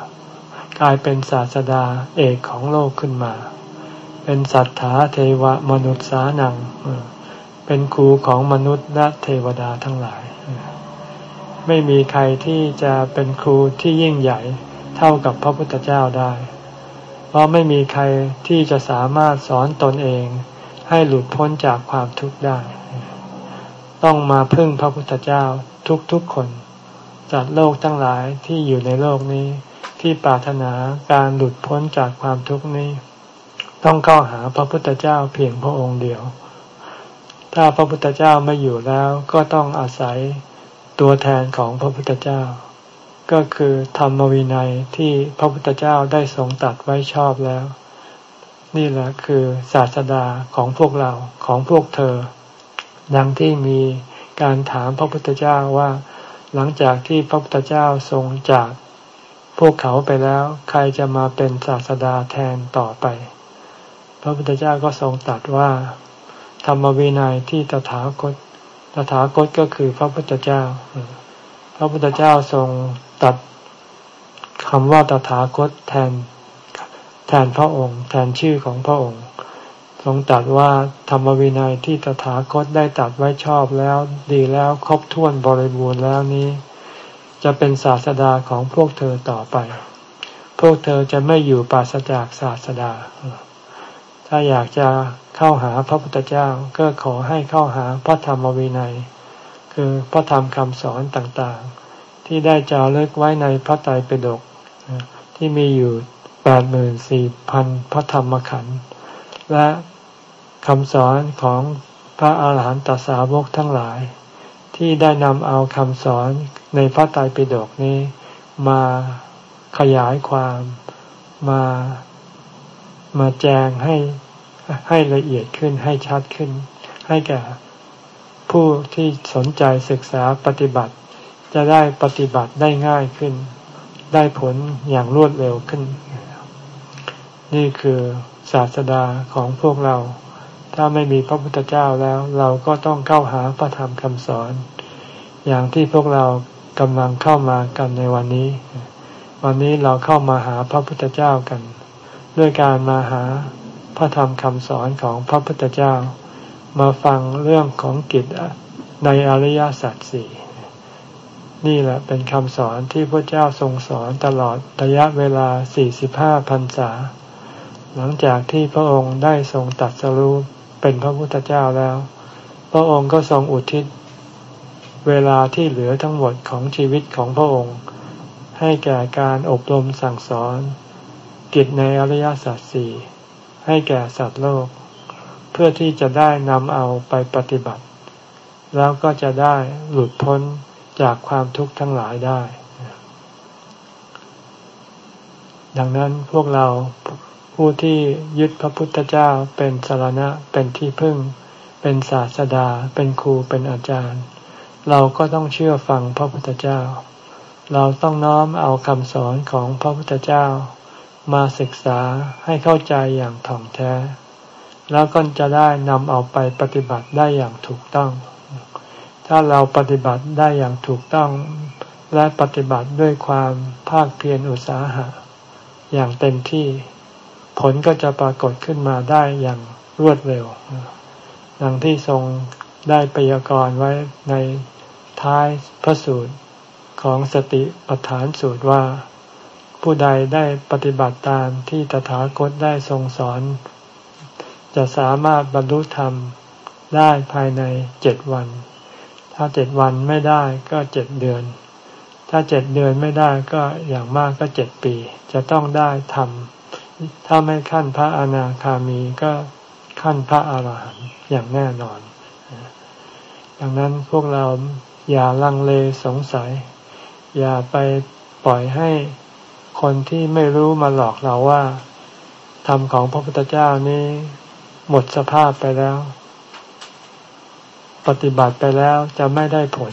กลายเป็นศาสดาเอกของโลกขึ้นมา เป็นสัทธาเทวมนุษย์สานัง เป็นครูของมนุษย์และเทวดาทั้งหลาย ไม่มีใครที่จะเป็นครูที่ยิ่งใหญ่เท่ากับพระพุทธเจ้าได้ เพราะไม่มีใครที่จะสามารถสอนตนเองให้หลุดพ้นจากความทุกข์ได้ ต้องมาพึ่งพระพุทธเจ้า ทุกๆคนจัดโลกทั้งหลายที่อยู่ในโลกนี้ ที่ปรารถนาการหลุดพ้นจากความทุกข์นี้ ต้องเข้าหาพระพุทธเจ้าเพียงพระองค์เดียว ถ้าพระพุทธเจ้าไม่อยู่แล้วก็ต้องอาศัยตัวแทนของพระพุทธเจ้า ก็คือธรรมวินัยที่พระพุทธเจ้าได้ทรงตัดไว้ชอบแล้ว นี่แหละคือศาสดาของพวกเราของพวกเธอ ดังที่มี การถามพระพุทธเจ้าว่า หลังจากที่พระพุทธเจ้าทรงจากพวกเขาไปแล้ว ใครจะมาเป็นศาสดาแทนต่อไป พระพุทธเจ้าก็ทรงตรัสว่า ธรรมวินัยที่ตถาคต ตถาคตก็คือพระพุทธเจ้า พระพุทธเจ้าทรงตัดคำว่าตถาคตแทนแทนพระองค์ แทนชื่อของพระองค์ ทรงตัดว่าธรรมวินัยที่ตถาคตได้ตัดไว้ชอบแล้ว ดีแล้วครบถ้วนบริบูรณ์แล้วนี้ จะเป็นศาสดาของพวกเธอต่อไป พวกเธอจะไม่อยู่ปราศจากศาสดา ถ้าอยากจะเข้าหาพระพุทธเจ้าก็ขอให้เข้าหาพระธรรมวินัย คือพระธรรมคำสอนต่างๆ ที่ได้จารึกไว้ในพระไตรปิฎกที่มีอยู่แปดหมื่นสี่พันพระธรรมขันธ์และ คำสอนของพระอาหารหันตสาวกทั้งหลาย ที่ได้นำเอาคำสอนในพระไตรปิฎกนี้ มาขยายความมามาแจงให้ให้ละเอียดขึ้นให้ชัดขึ้น ให้แก่ผู้ที่สนใจศึกษาปฏิบัติ จะได้ปฏิบัติได้ง่ายขึ้น ได้ผลอย่างรวดเร็วขึ้น นี่คือศาสดาของพวกเรา ถ้าไม่มีพระพุทธเจ้าแล้ว เราก็ต้องเข้าหาพระธรรมคำสอน อย่างที่พวกเรากำลังเข้ามากันในวันนี้ วันนี้เราเข้ามาหาพระพุทธเจ้ากัน ด้วยการมาหาพระธรรมคำสอนของพระพุทธเจ้า มาฟังเรื่องของกิจในอริยสัจสี่นี่แหละเป็นคำสอนที่พระเจ้าทรงสอนตลอดระยะเวลา 45พรรษา หลังจากที่พระองค์ได้ทรงตัดสรู้ เป็นพระพุทธเจ้าแล้ว พระองค์ก็ทรงอุทิศ เวลาที่เหลือทั้งหมดของชีวิตของพระองค์ ให้แก่การอบรมสั่งสอน กิจในอริยสัจสี่ให้แก่สัตว์โลก เพื่อที่จะได้นำเอาไปปฏิบัติ แล้วก็จะได้หลุดพ้นจากความทุกข์ทั้งหลายได้ ดังนั้นพวกเรา ผู้ที่ยึดพระพุทธเจ้าเป็นสารณะเป็นที่พึ่ง เป็นศาสดา เป็นครูเป็นอาจารย์ เราก็ต้องเชื่อฟังพระพุทธเจ้า เราต้องน้อมเอาคำสอนของพระพุทธเจ้า มาศึกษาให้เข้าใจอย่างถ่องแท้ แล้วก็จะได้นำเอาไปปฏิบัติได้อย่างถูกต้อง ถ้าเราปฏิบัติได้อย่างถูกต้อง และปฏิบัติด้วยความภาคเพียรอุตสาหะ อย่างเต็มที่ ผลก็จะปรากฏขึ้นมาได้อย่างรวดเร็วดังที่ทรงได้ปยากรณ์ไว้ในท้ายพระสูตรของสติปัฏฐานสูตรว่า ผู้ใดได้ปฏิบัติตามที่ตถาคตได้ทรงสอน จะสามารถบรรลุธรรมได้ภายในเจ็ดวัน ถ้าเจ็ดวันไม่ได้ก็เจ็ดเดือน ถ้าเจ็ดเดือนไม่ได้ก็อย่างมากก็เจ็ดปี จะต้องได้ทำ ถ้าไม่ขั้นพระอนาคามีก็ขั้นพระอาหารหันต์อย่างแน่นอน ดังนั้นพวกเราอย่าลังเลสงสัย อย่าไปปล่อยให้คนที่ไม่รู้มาหลอกเราว่าธรรมของพระพุทธเจ้านี้หมดสภาพไปแล้ว ปฏิบัติไปแล้วจะไม่ได้ผล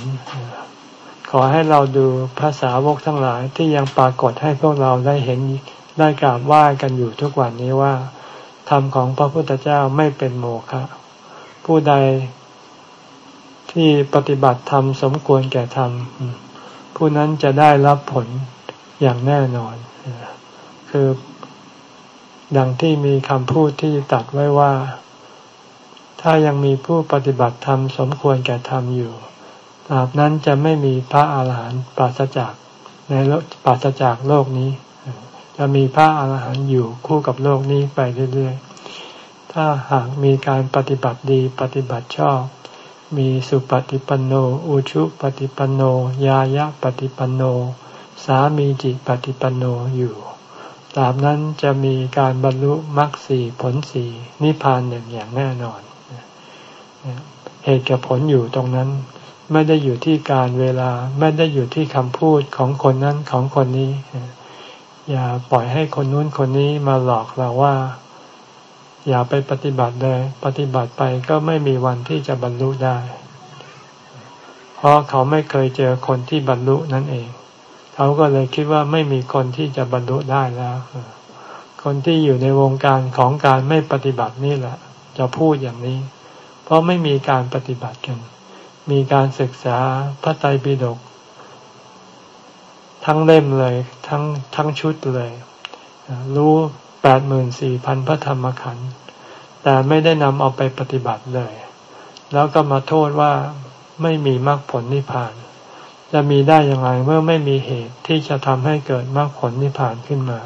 ขอให้เราดูภาษาวกทั้งหลายที่ยังปรากฏให้พวกเราได้เห็น ได้กราบไหว้กันอยู่ทุกวันนี้ว่าธรรมของพระพุทธเจ้าไม่เป็นโมฆะผู้ใดที่ปฏิบัติธรรมสมควรแก่ธรรม ผู้นั้นจะได้รับผลอย่างแน่นอน คือดังที่มีคำพูดที่ตัดไว้ว่า ถ้ายังมีผู้ปฏิบัติธรรมสมควรแก่ธรรมอยู่ตราบนั้นจะไม่มีพระอาหารหันต์ปราศจากในโลกปราศจากโลกนี้ จะมีพระอาหารหันต์อยู่คู่กับโลกนี้ไปเรื่อยๆ ถ้าหากมีการปฏิบัติดีปฏิบัติชอบ มีสุปฏิปันโน อุชุปฏิปันโน ยายะปฏิปันโน สามีจิตปฏิปันโนอยู่ตราบนั้นจะมีการบรรลุมรรคสี่ผลสี่นิพพานหนึ่งอย่างแน่นอน เหตุกับผลอยู่ตรงนั้น ไม่ได้อยู่ที่การเวลาไม่ได้อยู่ที่คำพูดของคนนั้นของคนนี้ อย่าปล่อยให้คนนู้นคนนี้มาหลอกเราว่า อย่าไปปฏิบัติเลย ปฏิบัติไปก็ไม่มีวันที่จะบรรลุได้ เพราะเขาไม่เคยเจอคนที่บรรลุนั่นเอง เขาก็เลยคิดว่าไม่มีคนที่จะบรรลุได้แล้ว คนที่อยู่ในวงการของการไม่ปฏิบัตินี่แหละ จะพูดอย่างนี้ เพราะไม่มีการปฏิบัติกัน มีการศึกษาพระไตรปิฎก ทั้งเล่มเลย ทั้งทั้งชุดเลย รู้แปดหมื่นสี่พันพระธรรมขันธ์แต่ไม่ได้นำเอาไปปฏิบัติเลย แล้วก็มาโทษว่าไม่มีมรรคผลนิพพาน จะมีได้อย่างไรเมื่อไม่มีเหตุที่จะทำให้เกิดมรรคผลนิพพานขึ้นมา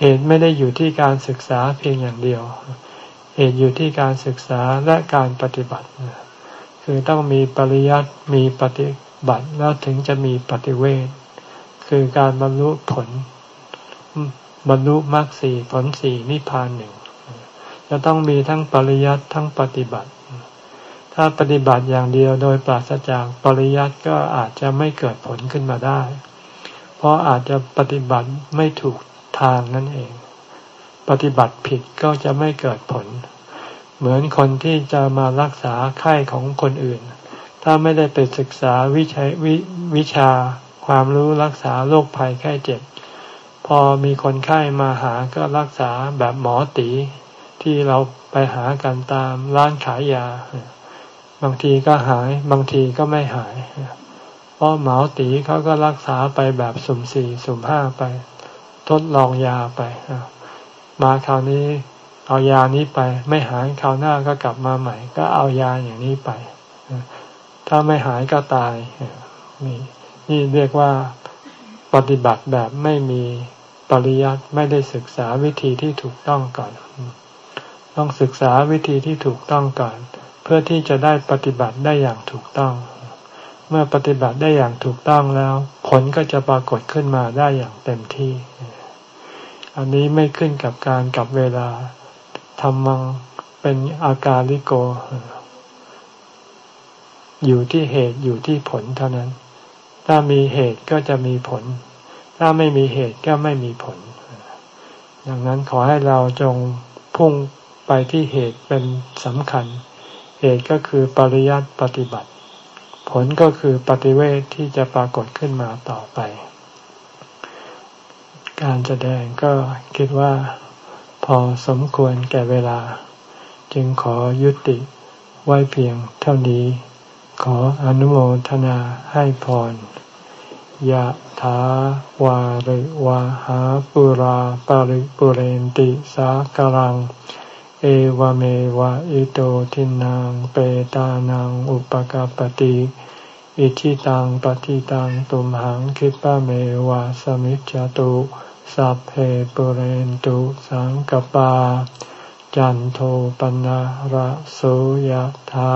เหตุไม่ได้อยู่ที่การศึกษาเพียงอย่างเดียว เหตุอยู่ที่การศึกษาและการปฏิบัติ คือต้องมีปริยัติมีปฏิบัติแล้วถึงจะมีปฏิเวท คือการบรรลุผล บรรลุมรรคสี่ผลสี่นิพพานหนึ่งจะต้องมีทั้งปริยัติทั้งปฏิบัติ ถ้าปฏิบัติอย่างเดียวโดยปราศจากปริยัติก็อาจจะไม่เกิดผลขึ้นมาได้ เพราะอาจจะปฏิบัติไม่ถูกทางนั่นเอง ปฏิบัติผิดก็จะไม่เกิดผล เหมือนคนที่จะมารักษาไข้ของคนอื่น ถ้าไม่ได้ไปศึกษาวิชาววิชา ความรู้รักษาโรคภัยไข้เจ็บ พอมีคนไข้มาหาก็รักษาแบบหมอตีที่เราไปหากันตามร้านขายยา บางทีก็หายบางทีก็ไม่หาย เพราะหมอตีเขาก็รักษาไปแบบสุ่มสี่สุ่มห้าไป ทดลองยาไป มาคราวนี้เอายานี้ไป ไม่หายคราวหน้าก็กลับมาใหม่ ก็เอายาอย่างนี้ไป ถ้าไม่หายก็ตายนี่ นี่เรียกว่าปฏิบัติแบบไม่มีปริยัติไม่ได้ศึกษาวิธีที่ถูกต้องก่อน ต้องศึกษาวิธีที่ถูกต้องก่อน เพื่อที่จะได้ปฏิบัติได้อย่างถูกต้อง เมื่อปฏิบัติได้อย่างถูกต้องแล้ว ผลก็จะปรากฏขึ้นมาได้อย่างเต็มที่ อันนี้ไม่ขึ้นกับการกับเวลาทำมังเป็นอาการลิโก อยู่ที่เหตุอยู่ที่ผลเท่านั้น ถ้ามีเหตุก็จะมีผล ถ้าไม่มีเหตุก็ไม่มีผล ดังนั้นขอให้เราจงพุ่งไปที่เหตุเป็นสำคัญ เหตุก็คือปริยัติปฏิบัติ ผลก็คือปฏิเวทที่จะปรากฏขึ้นมาต่อไป การแสดงก็คิดว่าพอสมควรแก่เวลา จึงขอยุติไว้เพียงเท่านี้ ขออนุโมทนาให้พรยะถาวาริวาหาปุราปาริปุเรนติสากลัง เอวเมวะอิโตทินังเปตานังอุปกาปติอิชิตังปฏิตังตุมหังคิปะเมวะสมิจจตุสัพเพปุเรนตุสังกปา จันโทปนะระโสยธา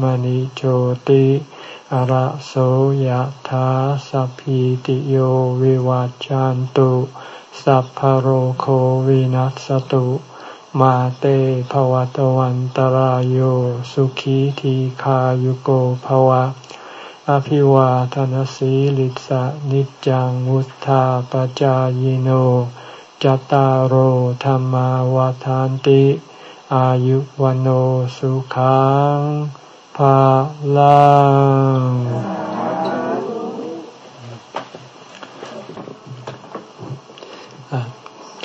มณิโชติระโสยธาสัพพิติโยวิวัจจันตุสัพพโรโควินัสตุมาเตภวะตวันตารโยสุขีทีขายุโกภวะ อภิวาทนสีลิสะนิจังวุธาปจายโน จตารโหธรรมาวาทานติ อายุวันโอสุขังภาลัง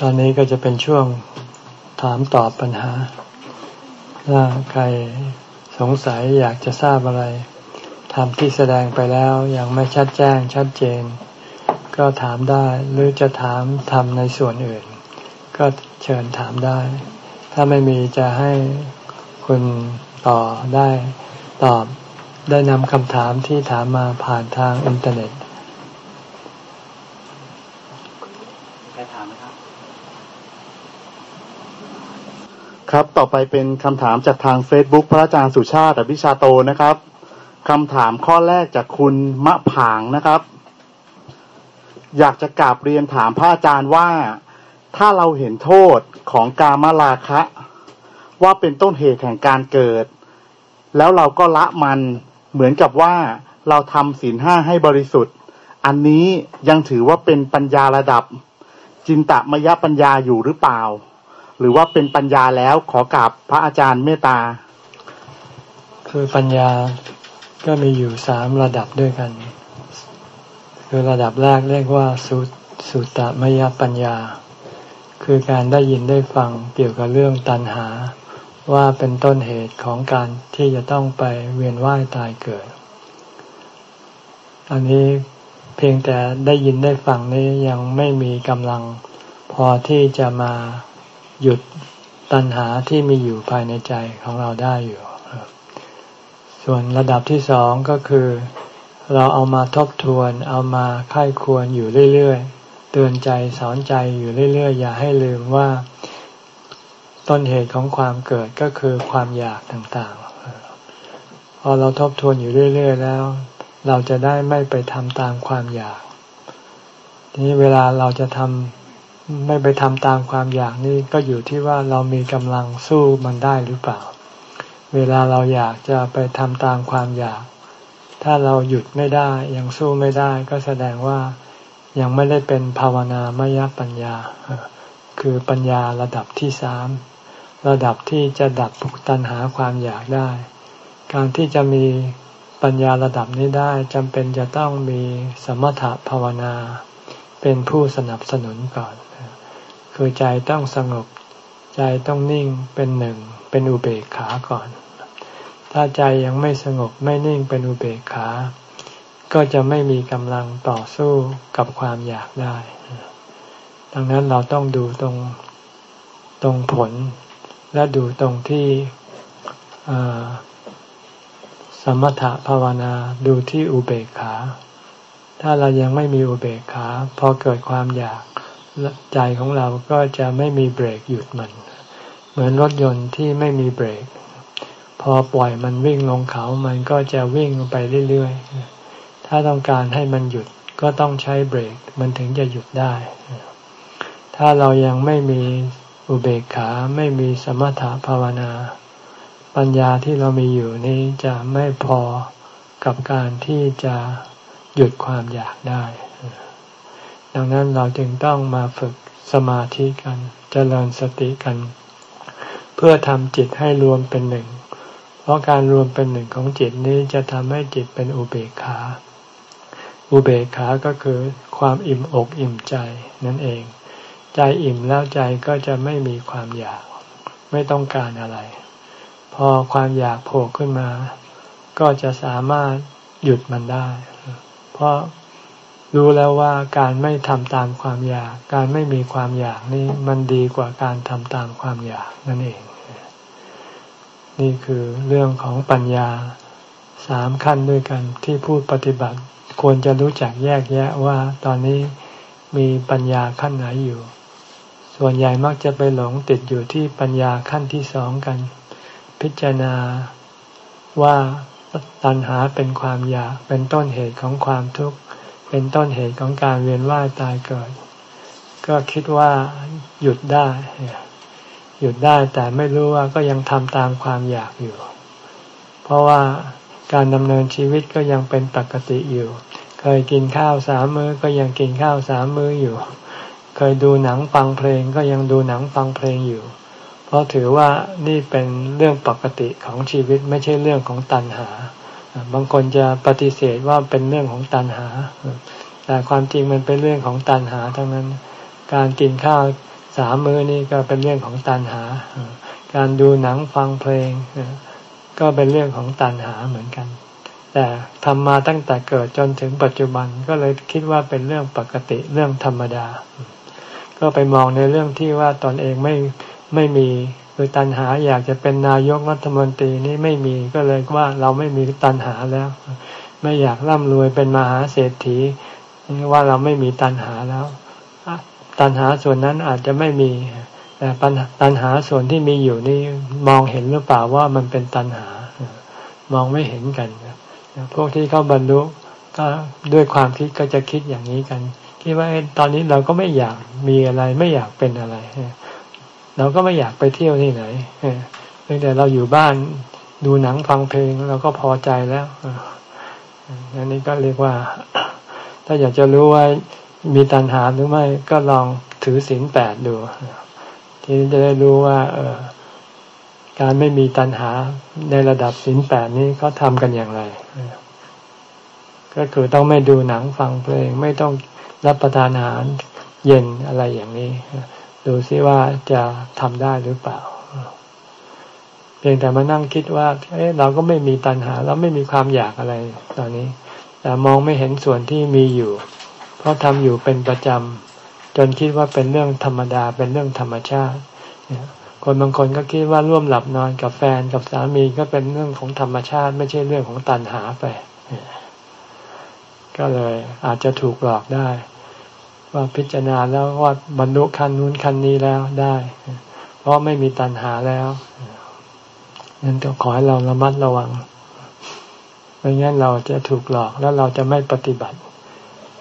ตอนนี้ก็จะเป็นช่วงถามตอบปัญหา ถ้าใครสงสัยอยากจะทราบอะไร ทำที่แสดงไปแล้วยังไม่ชัดแจ้งชัดเจน ก็ถามได้ หรือจะถามทำในส่วนอื่น ก็เชิญถามได้ ถ้าไม่มีจะให้คุณต่อได้ตอบได้นำคำถามที่ถามมาผ่านทางอินเทอร์เน็ตครับ ต่อไปเป็นคำถามจากทาง Facebook พระอาจารย์สุชาติอภิชาโตนะครับคำถามข้อแรกจากคุณมะผางนะครับ อยากจะกราบเรียนถามพระอาจารย์ว่า ถ้าเราเห็นโทษของกามราคะ ว่าเป็นต้นเหตุแห่งการเกิด แล้วเราก็ละมันเหมือนกับว่าเราทำศีลห้าให้บริสุทธิ์ อันนี้ยังถือว่าเป็นปัญญาระดับ จินตมยปัญญาอยู่หรือเปล่า หรือว่าเป็นปัญญาแล้วขอกราบพระอาจารย์เมตตา คือปัญญาก็มีอยู่สามระดับด้วยกัน คือระดับแรกเรียกว่าสุสตตมยปัญญา คือการได้ยินได้ฟังเกี่ยวกับเรื่องตัณหา ว่าเป็นต้นเหตุของการที่จะต้องไปเวียนว่ายตายเกิด อันนี้เพียงแต่ได้ยินได้ฟังนี้ยังไม่มีกำลังพอที่จะมาหยุดตัณหาที่มีอยู่ภายในใจของเราได้อยู่ ส่วนระดับที่สองก็คือ เราเอามาทบทวน เอามาค่ายควรอยู่เรื่อยๆเตือนใจสอนใจอยู่เรื่อยๆ อย่าให้ลืมว่า ต้นเหตุของความเกิดก็คือความอยากต่างๆ พอเราทบทวนอยู่เรื่อยๆ แล้ว เราจะได้ไม่ไปทำตามความอยาก ทีนี้เวลาเราจะทำไม่ไปทำตามความอยากนี่ก็อยู่ที่ว่าเรามีกำลังสู้มันได้หรือเปล่า เวลาเราอยากจะไปทำตามความอยาก ถ้าเราหยุดไม่ได้ ยังสู้ไม่ได้ ก็แสดงว่ายังไม่ได้เป็นภาวนามยปัญญา คือปัญญาระดับที่สามระดับที่จะดับปุตัณหาความอยากได้ การที่จะมีปัญญาระดับนี้ได้จำเป็นจะต้องมีสมถภาวนา เป็นผู้สนับสนุนก่อน คือใจต้องสงบ ใจต้องนิ่งเป็นหนึ่ง เป็นอุเบกขาก่อน ถ้าใจยังไม่สงบไม่นิ่งเป็นอุเบกขา ก็จะไม่มีกำลังต่อสู้กับความอยากได้ ดังนั้นเราต้องดูตรงตรงผล และดูตรงที่สมถภาวนาดูที่อุเบกขา ถ้าเรายังไม่มีอุเบกขา พอเกิดความอยากใจของเราก็จะไม่มีเบรกหยุดมัน เหมือนรถยนต์ที่ไม่มีเบรก พอปล่อยมันวิ่งลงเขามันก็จะวิ่งไปเรื่อยๆ ถ้าต้องการให้มันหยุดก็ต้องใช้เบรก มันถึงจะหยุดได้ ถ้าเรายังไม่มีอุเบกขาไม่มีสมถภาวนา ปัญญาที่เรามีอยู่นี้จะไม่พอกับการที่จะหยุดความอยากได้ ดังนั้นเราจึงต้องมาฝึกสมาธิกันจเจริญสติกัน เพื่อทำจิตให้รวมเป็นหนึ่ง เพราะการรวมเป็นหนึ่งของจิตนี้จะทำให้จิตเป็นอุเบกขา อุเบกขาก็คือความอิ่มอกอิ่มใจนั่นเอง ใจอิ่มแล้วใจก็จะไม่มีความอยาก ไม่ต้องการอะไร พอความอยากโผล่ขึ้นมา ก็จะสามารถหยุดมันได้ เพราะรู้แล้วว่าการไม่ทำตามความอยาก การไม่มีความอยากนี่มันดีกว่าการทำตามความอยากนั่นเอง นี่คือเรื่องของปัญญาสามขั้นด้วยกันที่พูดปฏิบัติควรจะรู้จักแยกแยะว่าตอนนี้มีปัญญาขั้นไหนอยู่ ส่วนใหญ่มักจะไปหลงติดอยู่ที่ปัญญาขั้นที่สองกัน พิจารณาว่าตัณหาเป็นความอยากเป็นต้นเหตุของความทุกข์ เป็นต้นเหตุของการเวียนว่ายตายเกิด ก็คิดว่าหยุดได้ หยุดได้แต่ไม่รู้ว่าก็ยังทำตามความอยากอยู่ เพราะว่าการดำเนินชีวิตก็ยังเป็นปกติอยู่ เคยกินข้าวสามมื้อก็ยังกินข้าวสามมื้ออยู่ เคยดูหนังฟังเพลงก็ยังดูหนังฟังเพลงอยู่ เพราะถือว่านี่เป็นเรื่องปกติของชีวิตไม่ใช่เรื่องของตัณหา บางคนจะปฏิเสธว่าเป็นเรื่องของตัณหา แต่ความจริงมันเป็นเรื่องของตัณหาทั้งนั้น การกินข้าว สามมือนี่ก็เป็นเรื่องของตัณหา การดูหนังฟังเพลง ก็เป็นเรื่องของตัณหาเหมือนกัน แต่ทำมาตั้งแต่เกิดจนถึงปัจจุบันก็เลยคิดว่าเป็นเรื่องปกติเรื่องธรรมดา ก็ไปมองในเรื่องที่ว่าตนเองไม่ไม่มีคือตัณหาอยากจะเป็นนายกรัฐมนตรีนี่ไม่มีก็เลยว่าเราไม่มีตัณหาแล้ว ไม่อยากร่ำรวยเป็นมหาเศรษฐีว่าเราไม่มีตัณหาแล้ว ตัณหาส่วนนั้นอาจจะไม่มีแต่ตัณหาส่วนที่มีอยู่นี่มองเห็นหรือเปล่าว่ามันเป็นตัณหา มองไม่เห็นกันพวกที่เขาบรรลุก็ด้วยความคิดก็จะคิดอย่างนี้กันคิดว่าตอนนี้เราก็ไม่อยากมีอะไรไม่อยากเป็นอะไรเราก็ไม่อยากไปเที่ยวที่ไหนเพียงแต่เราอยู่บ้านดูหนังฟังเพลงเราก็พอใจแล้วอันนี้ก็เรียกว่า ถ้าอยากจะรู้ว่า มีตัณหาหรือไม่ก็ลองถือศีลแปดดู ที่จะได้รู้ว่า เออการไม่มีตัณหาในระดับศีลแปดนี้เขาทำกันอย่างไร ก็คือต้องไม่ดูหนังฟังเพลง ไม่ต้องรับประทานอาหารเย็นอะไรอย่างนี้ ดูซิว่าจะทำได้หรือเปล่า เพียงแต่มานั่งคิดว่า เอ๊ะเราก็ไม่มีตัณหา เราไม่มีความอยากอะไร ตอนนี้ แต่มองไม่เห็นส่วนที่มีอยู่ เพราะทำอยู่เป็นประจำจนคิดว่าเป็นเรื่องธรรมดาเป็นเรื่องธรรมชาติคนบางคนก็คิดว่าร่วมหลับนอนกับแฟนกับสามีก็เป็นเรื่องของธรรมชาติ ไม่ใช่เรื่องของตัณหาไป ก็เลยอาจจะถูกหลอกได้ ว่าพิจารณาแล้วว่าบรรลุขั้นนู้นขั้นนี้แล้วได้ เพราะไม่มีตัณหาแล้วนั้นต้องขอให้เราระมัดระวังไม่งั้นเราจะถูกหลอกแล้วเราจะไม่ปฏิบัติ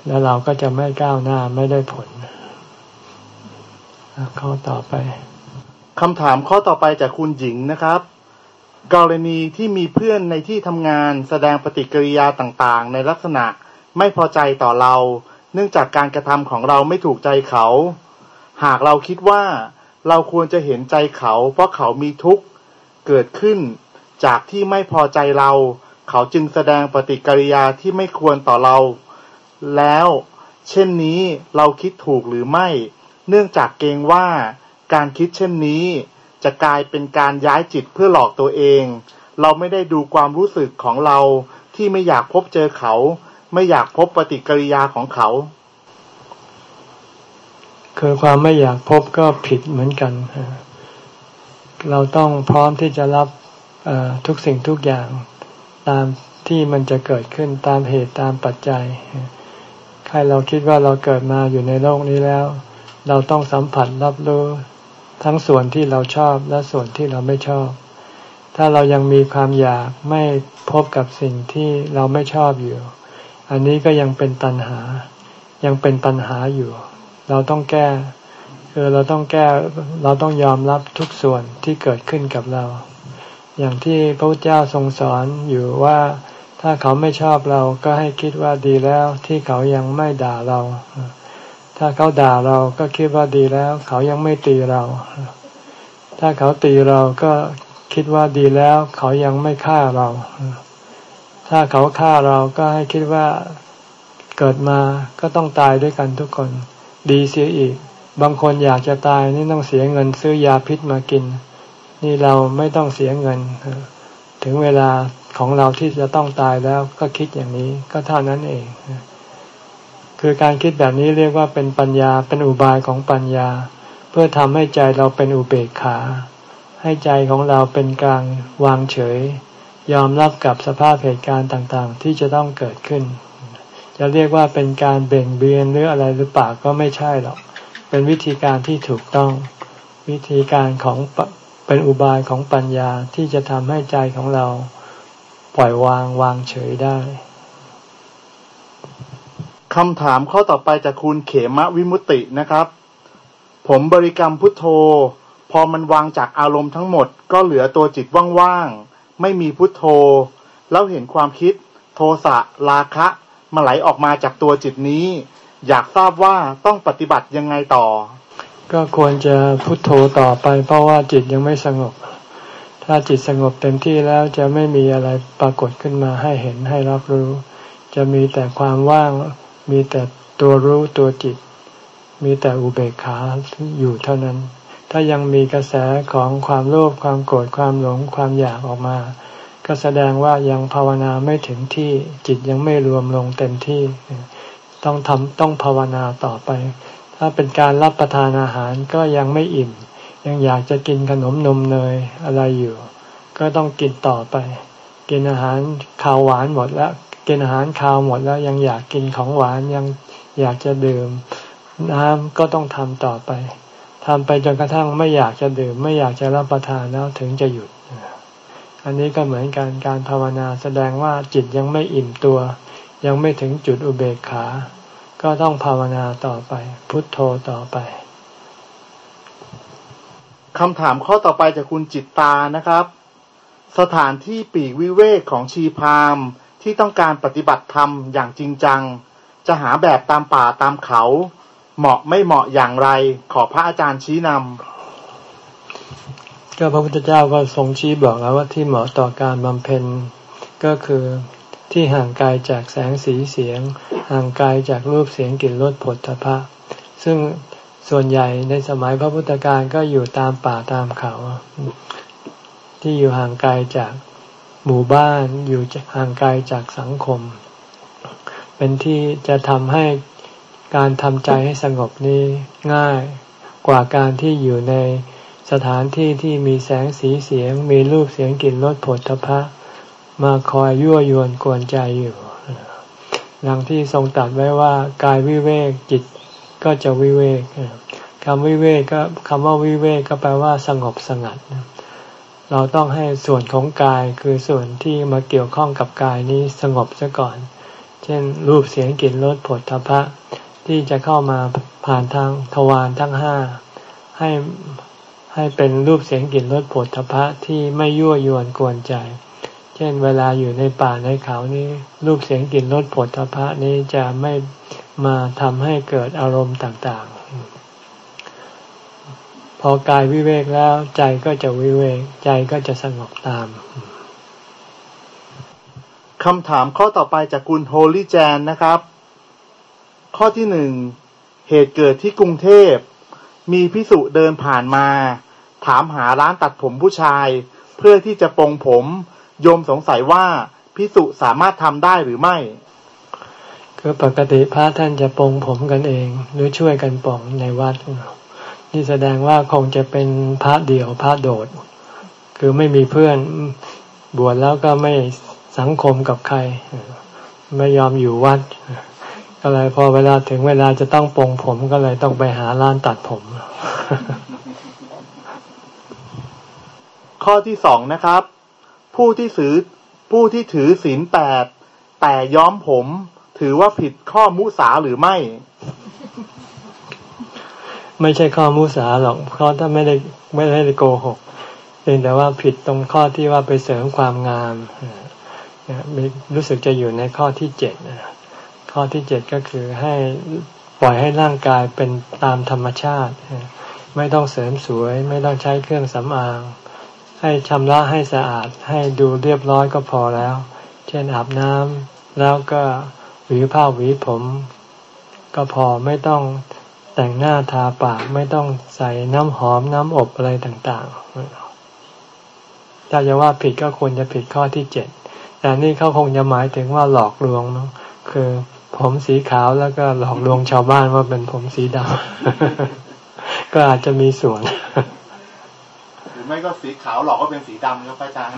แล้วเราก็จะไม่ก้าวหน้าไม่ได้ผลข้อต่อไปคำถามข้อต่อไปจากคุณหญิงนะครับ กรณีที่มีเพื่อนในที่ทำงานแสดงปฏิกิริยาต่างๆ ในลักษณะไม่พอใจต่อเรา เนื่องจากการกระทำของเราไม่ถูกใจเขา หากเราคิดว่าเราควรจะเห็นใจเขา เพราะเขามีทุกข์เกิดขึ้น จากที่ไม่พอใจเรา เขาจึงแสดงปฏิกิริยาที่ไม่ควรต่อเรา แล้ว เช่นนี้เราคิดถูกหรือไม่ เนื่องจากเกรงว่าการคิดเช่นนี้ จะกลายเป็นการย้ายจิตเพื่อหลอกตัวเอง เราไม่ได้ดูความรู้สึกของเราที่ไม่อยากพบเจอเขา ไม่อยากพบปฏิกิริยาของเขา คือความไม่อยากพบก็ผิดเหมือนกัน เราต้องพร้อมที่จะรับทุกสิ่งทุกอย่างตามที่มันจะเกิดขึ้นตามเหตุตามปัจจัย ใครเราคิดว่าเราเกิดมาอยู่ในโลกนี้แล้ว เราต้องสัมผัสรับรู้ทั้งส่วนที่เราชอบและส่วนที่เราไม่ชอบ ถ้าเรายังมีความอยากไม่พบกับสิ่งที่เราไม่ชอบอยู่ อันนี้ก็ยังเป็นตัณหา ยังเป็นปัญหาอยู่ เราต้องแก้คือเราต้องแก้เราต้องยอมรับทุกส่วนที่เกิดขึ้นกับเรา อย่างที่พระพุทธเจ้าทรงสอนอยู่ว่า ถ้าเขาไม่ชอบเราก็ให้คิดว่าดีแล้วที่เขายังไม่ด่าเรา ถ้าเขาด่าเราก็คิดว่าดีแล้ว เขายังไม่ตีเรา ถ้าเขาตีเราก็คิดว่าดีแล้ว เขายังไม่ฆ่าเรา ถ้าเขาฆ่าเราก็ให้คิดว่าเกิดมาก็ต้องตายด้วยกันทุกคน ดีเสียอีก บางคนอยากจะตายนี่ต้องเสียเงินซื้อยาพิษมากิน นี่เราไม่ต้องเสียเงิน ถึงเวลา ของเราที่จะต้องตายแล้วก็คิดอย่างนี้ก็เท่านั้นเอง คือการคิดแบบนี้เรียกว่าเป็นปัญญาเป็นอุบายของปัญญา เพื่อทำให้ใจเราเป็นอุเบกขา ให้ใจของเราเป็นกลางวางเฉย ยอมรับกับสภาพเหตุการณ์ต่างๆ ที่จะต้องเกิดขึ้น จะเรียกว่าเป็นการเบ่งเบียนหรืออะไรหรือเปล่าก็ไม่ใช่หรอก เป็นวิธีการที่ถูกต้อง วิธีการของเป็นอุบายของปัญญาที่จะทำให้ใจของเรา ปล่อยวางวางเฉยได้คำถามข้อต่อไปจากคุณเขมะวิมุตินะครับ ผมบริกรรมพุทโธ พอมันวางจากอารมณ์ทั้งหมด ก็เหลือตัวจิตว่างๆ ไม่มีพุทโธ แล้วเห็นความคิด โทสะราคะมาไหลออกมาจากตัวจิตนี้ อยากทราบว่าต้องปฏิบัติยังไงต่อ ก็ควรจะพุทโธต่อไปเพราะว่าจิตยังไม่สงบ ถ้าจิตสงบเต็มที่แล้วจะไม่มีอะไรปรากฏขึ้นมาให้เห็นให้รับรู้ จะมีแต่ความว่าง มีแต่ตัวรู้ตัวจิต มีแต่อุเบกขาอยู่เท่านั้น ถ้ายังมีกระแสของความโลภความโกรธความหลงความอยากออกมา ก็แสดงว่ายังภาวนาไม่ถึงที่จิตยังไม่รวมลงเต็มที่ ต้องทำต้องภาวนาต่อไป ถ้าเป็นการรับประทานอาหารก็ยังไม่อิ่ม ยังอยากจะกินขนมนมเนยอะไรอยู่ ก็ต้องกินต่อไป กินอาหารข้าวหวานหมดแล้ว กินอาหารคาวหมดแล้วยังอยากกินของหวานยังอยากจะดื่ม น้ำก็ต้องทำต่อไปทำไปจนกระทั่งไม่อยากจะดื่ม ไม่อยากจะรับประทานแล้วถึงจะหยุด อันนี้ก็เหมือนกันการภาวนาแสดงว่าจิตยังไม่อิ่มตัว ยังไม่ถึงจุดอุเบกขา ก็ต้องภาวนาต่อไป พุทโธต่อไป คำถามข้อต่อไปจากคุณจิตตานะครับ สถานที่ปีกวิเวกของชีพามที่ต้องการปฏิบัติธรรมอย่างจริงจัง จะหาแบบตามป่าตามเขา เหมาะไม่เหมาะอย่างไร ขอพระอาจารย์ชี้นำก็พระพุทธเจ้าก็ทรงชี้บอกแล้วว่าที่เหมาะต่อการบำเพ็ญก็คือที่ห่างไกลจากแสงสีเสียง ห่างไกลจากรูปเสียงกลิ่นรสผลทพะซึ่ง ส่วนใหญ่ในสมัยพระพุทธการก็อยู่ตามป่าตามเขา ที่อยู่ห่างไกลจากหมู่บ้านอยู่ห่างไกลจากสังคม เป็นที่จะทำให้การทำใจให้สงบนี้ง่ายกว่าการที่อยู่ในสถานที่ที่มีแสงสีเสียง มีรูปเสียงกลิ่นรสผลทพะ มาคอยยั่วยวนกวนใจอยู่ดังที่ทรงตัดไว้ว่ากายวิเวกจิต ก็จะวิเวกคำวิเวกก็คำว่าวิเวกก็แปลว่าสงบสงัด เราต้องให้ส่วนของกายคือส่วนที่มาเกี่ยวข้องกับกายนี้สงบซะก่อน เช่น รูปเสียงกลิ่นรสผลทพะ ที่จะเข้ามาผ่านทางทวารทั้งห้าให้ให้เป็นรูปเสียงกลิ่นรสผลทพะที่ไม่ยั่วยวนกวนใจ เช่นเวลาอยู่ในป่าในเขานี้รูปเสียงกลิ่นรสผลทพะนี้จะไม่มาทำให้เกิดอารมณ์ต่างๆ พอกายวิเวกแล้วใจก็จะวิเวกใจก็จะสงบตามคำถามข้อต่อไปจากคุณโฮลี่แจนนะครับ ข้อที่หนึ่งเหตุเกิดที่กรุงเทพ มีพิสุเดินผ่านมา ถามหาร้านตัดผมผู้ชาย เพื่อที่จะปองผม โยมสงสัยว่าพิสุสามารถทำได้หรือไม่คือปกติพระท่านจะปองผมกันเอง หรือช่วยกันปองในวัดนี่แสดงว่าคงจะเป็นพระเดี่ยวพระโดด คือไม่มีเพื่อนบวชแล้วก็ไม่สังคมกับใคร ไม่ยอมอยู่วัด ก็เลยพอเวลาถึงเวลาจะต้องปองผมก็เลยต้องไปหาร้านตัดผม ข้อที่สองนะครับ ผู้ที่ถือผู้ที่ถือศีลแปดแต่ย้อมผม ถือว่าผิดข้อมุสาหรือไม่ ไม่ใช่ข้อมุสาหรอกเพราะถ้าไม่ได้ไม่ได้โกหกเพียงแต่ว่าผิดตรงข้อที่ว่าไปเสริมความงามรู้สึกจะอยู่ในข้อที่เจ็ดข้อที่เจ็ดก็คือให้ปล่อยให้ร่างกายเป็นตามธรรมชาติ ไม่ต้องเสริมสวย ไม่ต้องใช้เครื่องสำอาง ให้ชำระให้สะอาดให้ดูเรียบร้อยก็พอแล้ว เช่นอาบน้ำแล้วก็หวีผ้าหวีผม ก็พอไม่ต้องแต่งหน้าทาปากไม่ต้องใส่น้ำหอมน้ำอบอะไรต่างๆ ถ้าจะว่าผิดก็ควรจะผิดข้อที่เจ็ดแต่นี่เขาคงจะหมายถึงว่าหลอกลวงเนาะคือผมสีขาวแล้วก็หลอกลวงชาวบ้านว่าเป็นผมสีดำก็อาจจะมีส่วน ไม่ก็สีขาวหลอกว่าเป็นสีดำครับอาจารย์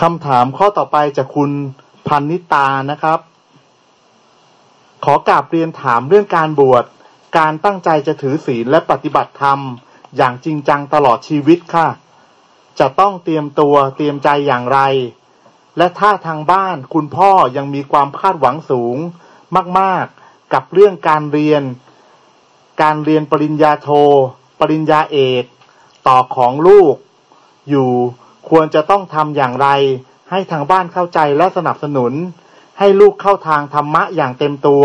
คำถามข้อต่อไปจากคุณพันนิตานะครับ ขอกราบเรียนถามเรื่องการบวช การตั้งใจจะถือศีลและปฏิบัติธรรม อย่างจริงจังตลอดชีวิตค่ะ จะต้องเตรียมตัวเตรียมใจอย่างไร และถ้าทางบ้านคุณพ่อยังมีความคาดหวังสูงมาก ๆ กับเรื่องการเรียน การเรียนปริญญาโท ปริญญาเอก ต่อของลูก อยู่ควรจะต้องทำอย่างไร ให้ทางบ้านเข้าใจและสนับสนุน ให้ลูกเข้าทางธรรมะอย่างเต็มตัว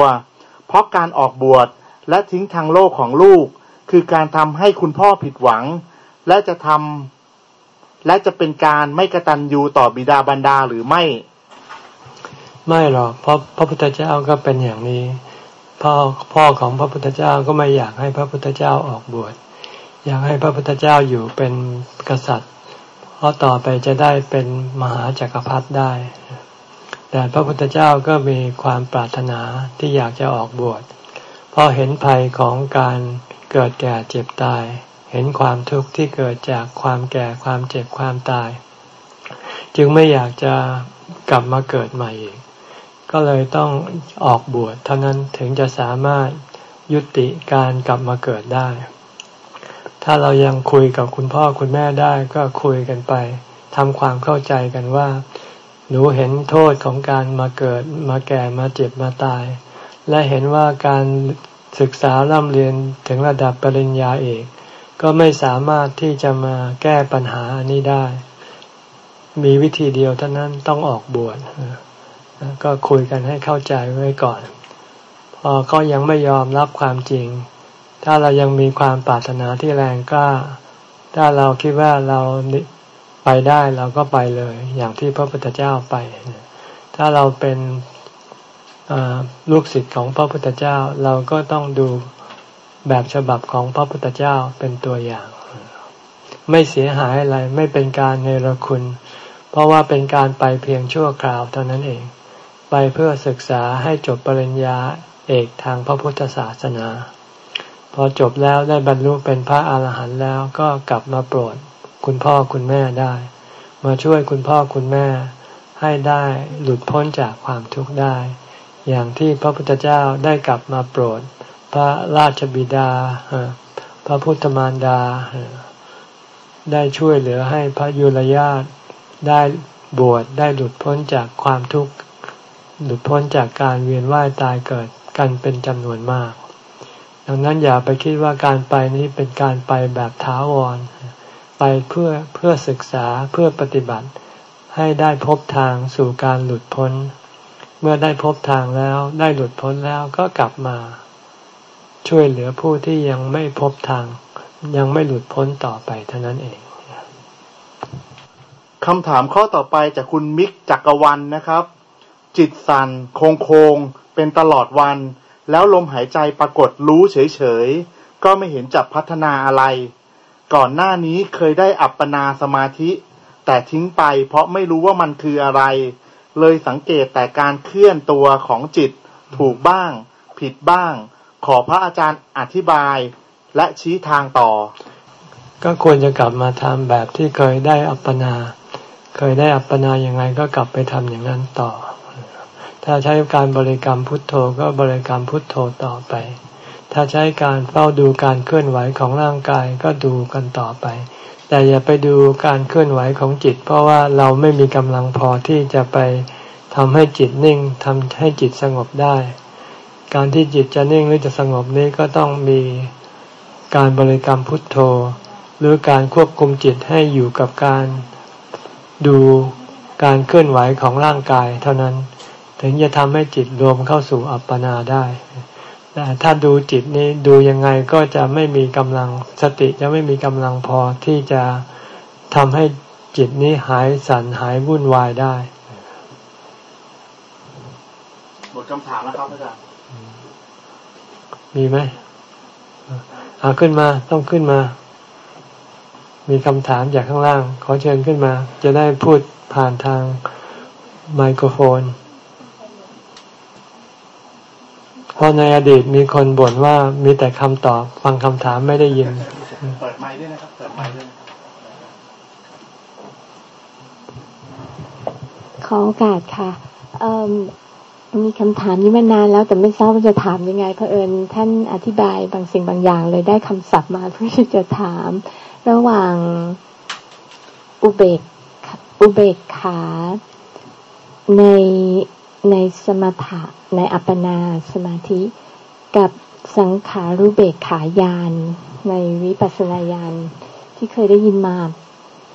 เพราะการออกบวชและทิ้งทางโลกของลูก คือการทำให้คุณพ่อผิดหวัง และจะทำและจะเป็นการไม่กระตันยูต่อบิดาบรรดาหรือไม่ ไม่หรอกเพราะพระพุทธเจ้าก็เป็นอย่างนี้ พ่อพ่อของพระพุทธเจ้าก็ไม่อยากให้พระพุทธเจ้าออกบวช อยากให้พระพุทธเจ้าอยู่เป็นกษัตริย์ เพราะต่อไปจะได้เป็นมหาจักรพรรดิได้ แต่พระพุทธเจ้าก็มีความปรารถนาที่อยากจะออกบวชเพราะเห็นภัยของการเกิดแก่เจ็บตาย เห็นความทุกข์ที่เกิดจากความแก่ความเจ็บความตาย จึงไม่อยากจะกลับมาเกิดใหม่อีก ก็เลยต้องออกบวชเท่านั้นถึงจะสามารถยุติการกลับมาเกิดได้ ถ้าเรายังคุยกับคุณพ่อคุณแม่ได้ก็คุยกันไปทำความเข้าใจกันว่า หนูเห็นโทษของการมาเกิดมาแก่มาเจ็บมาตาย และเห็นว่าการศึกษาร่ำเรียนถึงระดับปริญญาเอกก็ไม่สามารถที่จะมาแก้ปัญหาอันนี้ได้ มีวิธีเดียวเท่านั้นต้องออกบวช ก็คุยกันให้เข้าใจไว้ก่อน พอเขายังไม่ยอมรับความจริง ถ้าเรายังมีความปรารถนาที่แรงกล้า ถ้าเราคิดว่าเราไปได้เราก็ไปเลย อย่างที่พระพุทธเจ้าไป ถ้าเราเป็นลูกศิษย์ของพระพุทธเจ้าเราก็ต้องดูแบบฉบับของพระพุทธเจ้าเป็นตัวอย่าง ไม่เสียหายอะไรไม่เป็นการเนรคุณ เพราะว่าเป็นการไปเพียงชั่วคราวเท่านั้นเอง ไปเพื่อศึกษาให้จบปริญญาเอกทางพระพุทธศาสนา พอจบแล้วได้บรรลุเป็นพระอาหารหันต์แล้วก็กลับมาโปรดคุณพ่อคุณแม่ได้ มาช่วยคุณพ่อคุณแม่ให้ได้หลุดพ้นจากความทุกข์ได้ อย่างที่พระพุทธเจ้าได้กลับมาโปรด พระราชบิดา พระพุทธมารดา ได้ช่วยเหลือให้พระยุรญาตได้บวชได้หลุดพ้นจากความทุกข์ หลุดพ้นจากการเวียนว่ายตายเกิดกันเป็นจำนวนมาก ดังนั้นอย่าไปคิดว่าการไปนี้เป็นการไปแบบท้าวร ไปเพื่อเพื่อศึกษาเพื่อปฏิบัติ ให้ได้พบทางสู่การหลุดพ้น เมื่อได้พบทางแล้วได้หลุดพ้นแล้วก็กลับมา ช่วยเหลือผู้ที่ยังไม่พบทาง ยังไม่หลุดพ้นต่อไปเท่านั้นเองคำถามข้อต่อไปจากคุณมิกจักรวันนะครับ จิตสันโคงโคงเป็นตลอดวัน แล้วลมหายใจปรากฏรู้เฉยๆ ก็ไม่เห็นจับพัฒนาอะไร ก่อนหน้านี้เคยได้อัปปนาสมาธิ แต่ทิ้งไปเพราะไม่รู้ว่ามันคืออะไร เลยสังเกตแต่การเคลื่อนตัวของจิตถูกบ้าง ผิดบ้าง ขอพระอาจารย์อธิบายและชี้ทางต่อ ก็ควรจะกลับมาทำแบบที่เคยได้อัปปนา เคยได้อัปปนาอย่างไงก็กลับไปทำอย่างนั้นต่อ ถ้าใช้การบริกรรมพุทโธก็บริกรรมพุทโธต่อไป ถ้าใช้การเฝ้าดูการเคลื่อนไหวของร่างกายก็ดูกันต่อไป แต่อย่าไปดูการเคลื่อนไหวของจิต เพราะว่าเราไม่มีกำลังพอที่จะไปทำให้จิตนิ่งทำให้จิตสงบได้ การที่จิตจะนิ่งหรือจะสงบนี้ก็ต้องมีการบริกรรมพุทโธ หรือการควบคุมจิตให้อยู่กับการดูการเคลื่อนไหวของร่างกายเท่านั้น ถึงจะทำให้จิตรวมเข้าสู่อัปปนาได้แต่ถ้าดูจิตนี้ดูยังไงก็จะไม่มีกำลังสติจะไม่มีกำลังพอที่จะทำให้จิตนี้หายสั่นหายวุ่นวายได้หมดคำถามแล้วครับอาจารย์มีไหมเอาขึ้นมาต้องขึ้นมา มีคำถามจากข้างล่าง ขอเชิญขึ้นมา จะได้พูดผ่านทางไมโครโฟน เพราะในอดีตมีคนบ่นว่ามีแต่คำตอบฟังคำถามไม่ได้ยิน เปิดไมค์ด้วยนะครับเปิดไมค์ด้วยขอโอกาสค่ะมีคำถามนี้มานานแล้วแต่ไม่ทราบว่าจะถามยังไงเพราะเอิญท่านอธิบายบางสิ่งบางอย่างเลยได้คำศัพท์มาเพื่อที่จะถาม ระหว่างอุเบกอุเบกขาใน ในสมถะในอัปปนาสมาธิ กับสังขารุเบกขายานในวิปัสสนาญาณที่เคยได้ยินมา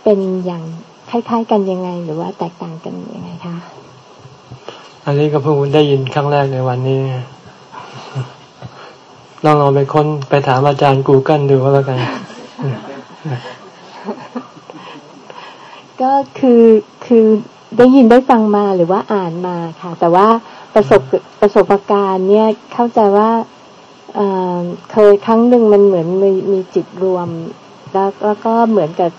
เป็นอย่างคล้ายๆ กันยังไง หรือว่าแตกต่างกันยังไงคะอันนี้ก็เพิ่งได้ยินครั้งแรกในวันนี้ลองลองไปค้นไปถามอาจารย์กูเกิลดูก็แล้วกัน ก็คือคือ ได้ยินได้ฟังมาหรือว่าอ่านมาค่ะ แต่ว่าประสบประสบการณ์เนี่ยเข้าใจว่าเคยครั้งหนึ่งมันเหมือนมีมีจิตรวม แล้วแล้วก็เหมือนกับ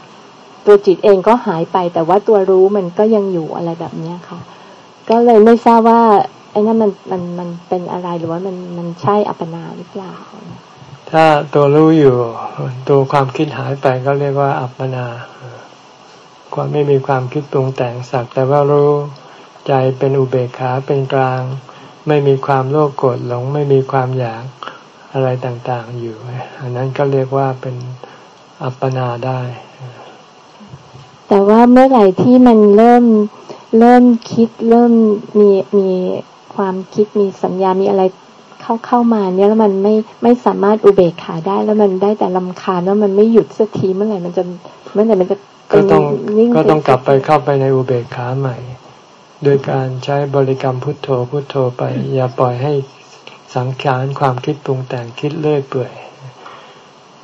ตัวจิตเองก็หายไป แต่ว่าตัวรู้มันก็ยังอยู่อะไรแบบเนี้ยค่ะ ก็เลยไม่ทราบว่าไอ้นั่นมันมันมันเป็นอะไรหรือว่ามันมันใช่อัปปนาหรือเปล่า ถ้าตัวรู้อยู่ตัวความคิดหายไปก็เรียกว่าอัปปนา ความไม่มีความคิดปรุงแต่งสักแต่ว่ารู้ใจเป็นอุเบกขาเป็นกลาง ไม่มีความโลภโกรธหลง ไม่มีความอยากอะไรต่างๆอยู่ อันนั้นก็เรียกว่าเป็นอัปปนาได้ แต่ว่าเมื่อไหร่ที่มันเริ่มเริ่มคิดเริ่มมีมีความคิดมีสัญญามีอะไรเข้าเข้ามา เนี่ยแล้วมันไม่ไม่สามารถอุเบกขาได้ แล้วมันได้แต่ลำคาญแล้วมันไม่หยุดสักทีเมื่อไหร่มันจะเมื่อไหร่มันจะ ก็ต้องก็ต้องกลับไปเข้าไปในอุเบกขาใหม่ โดยการใช้บริกรรมพุทโธพุทโธไป อย่าปล่อยให้สังขารความคิดปรุงแต่งคิดเลื่อยเปื่อย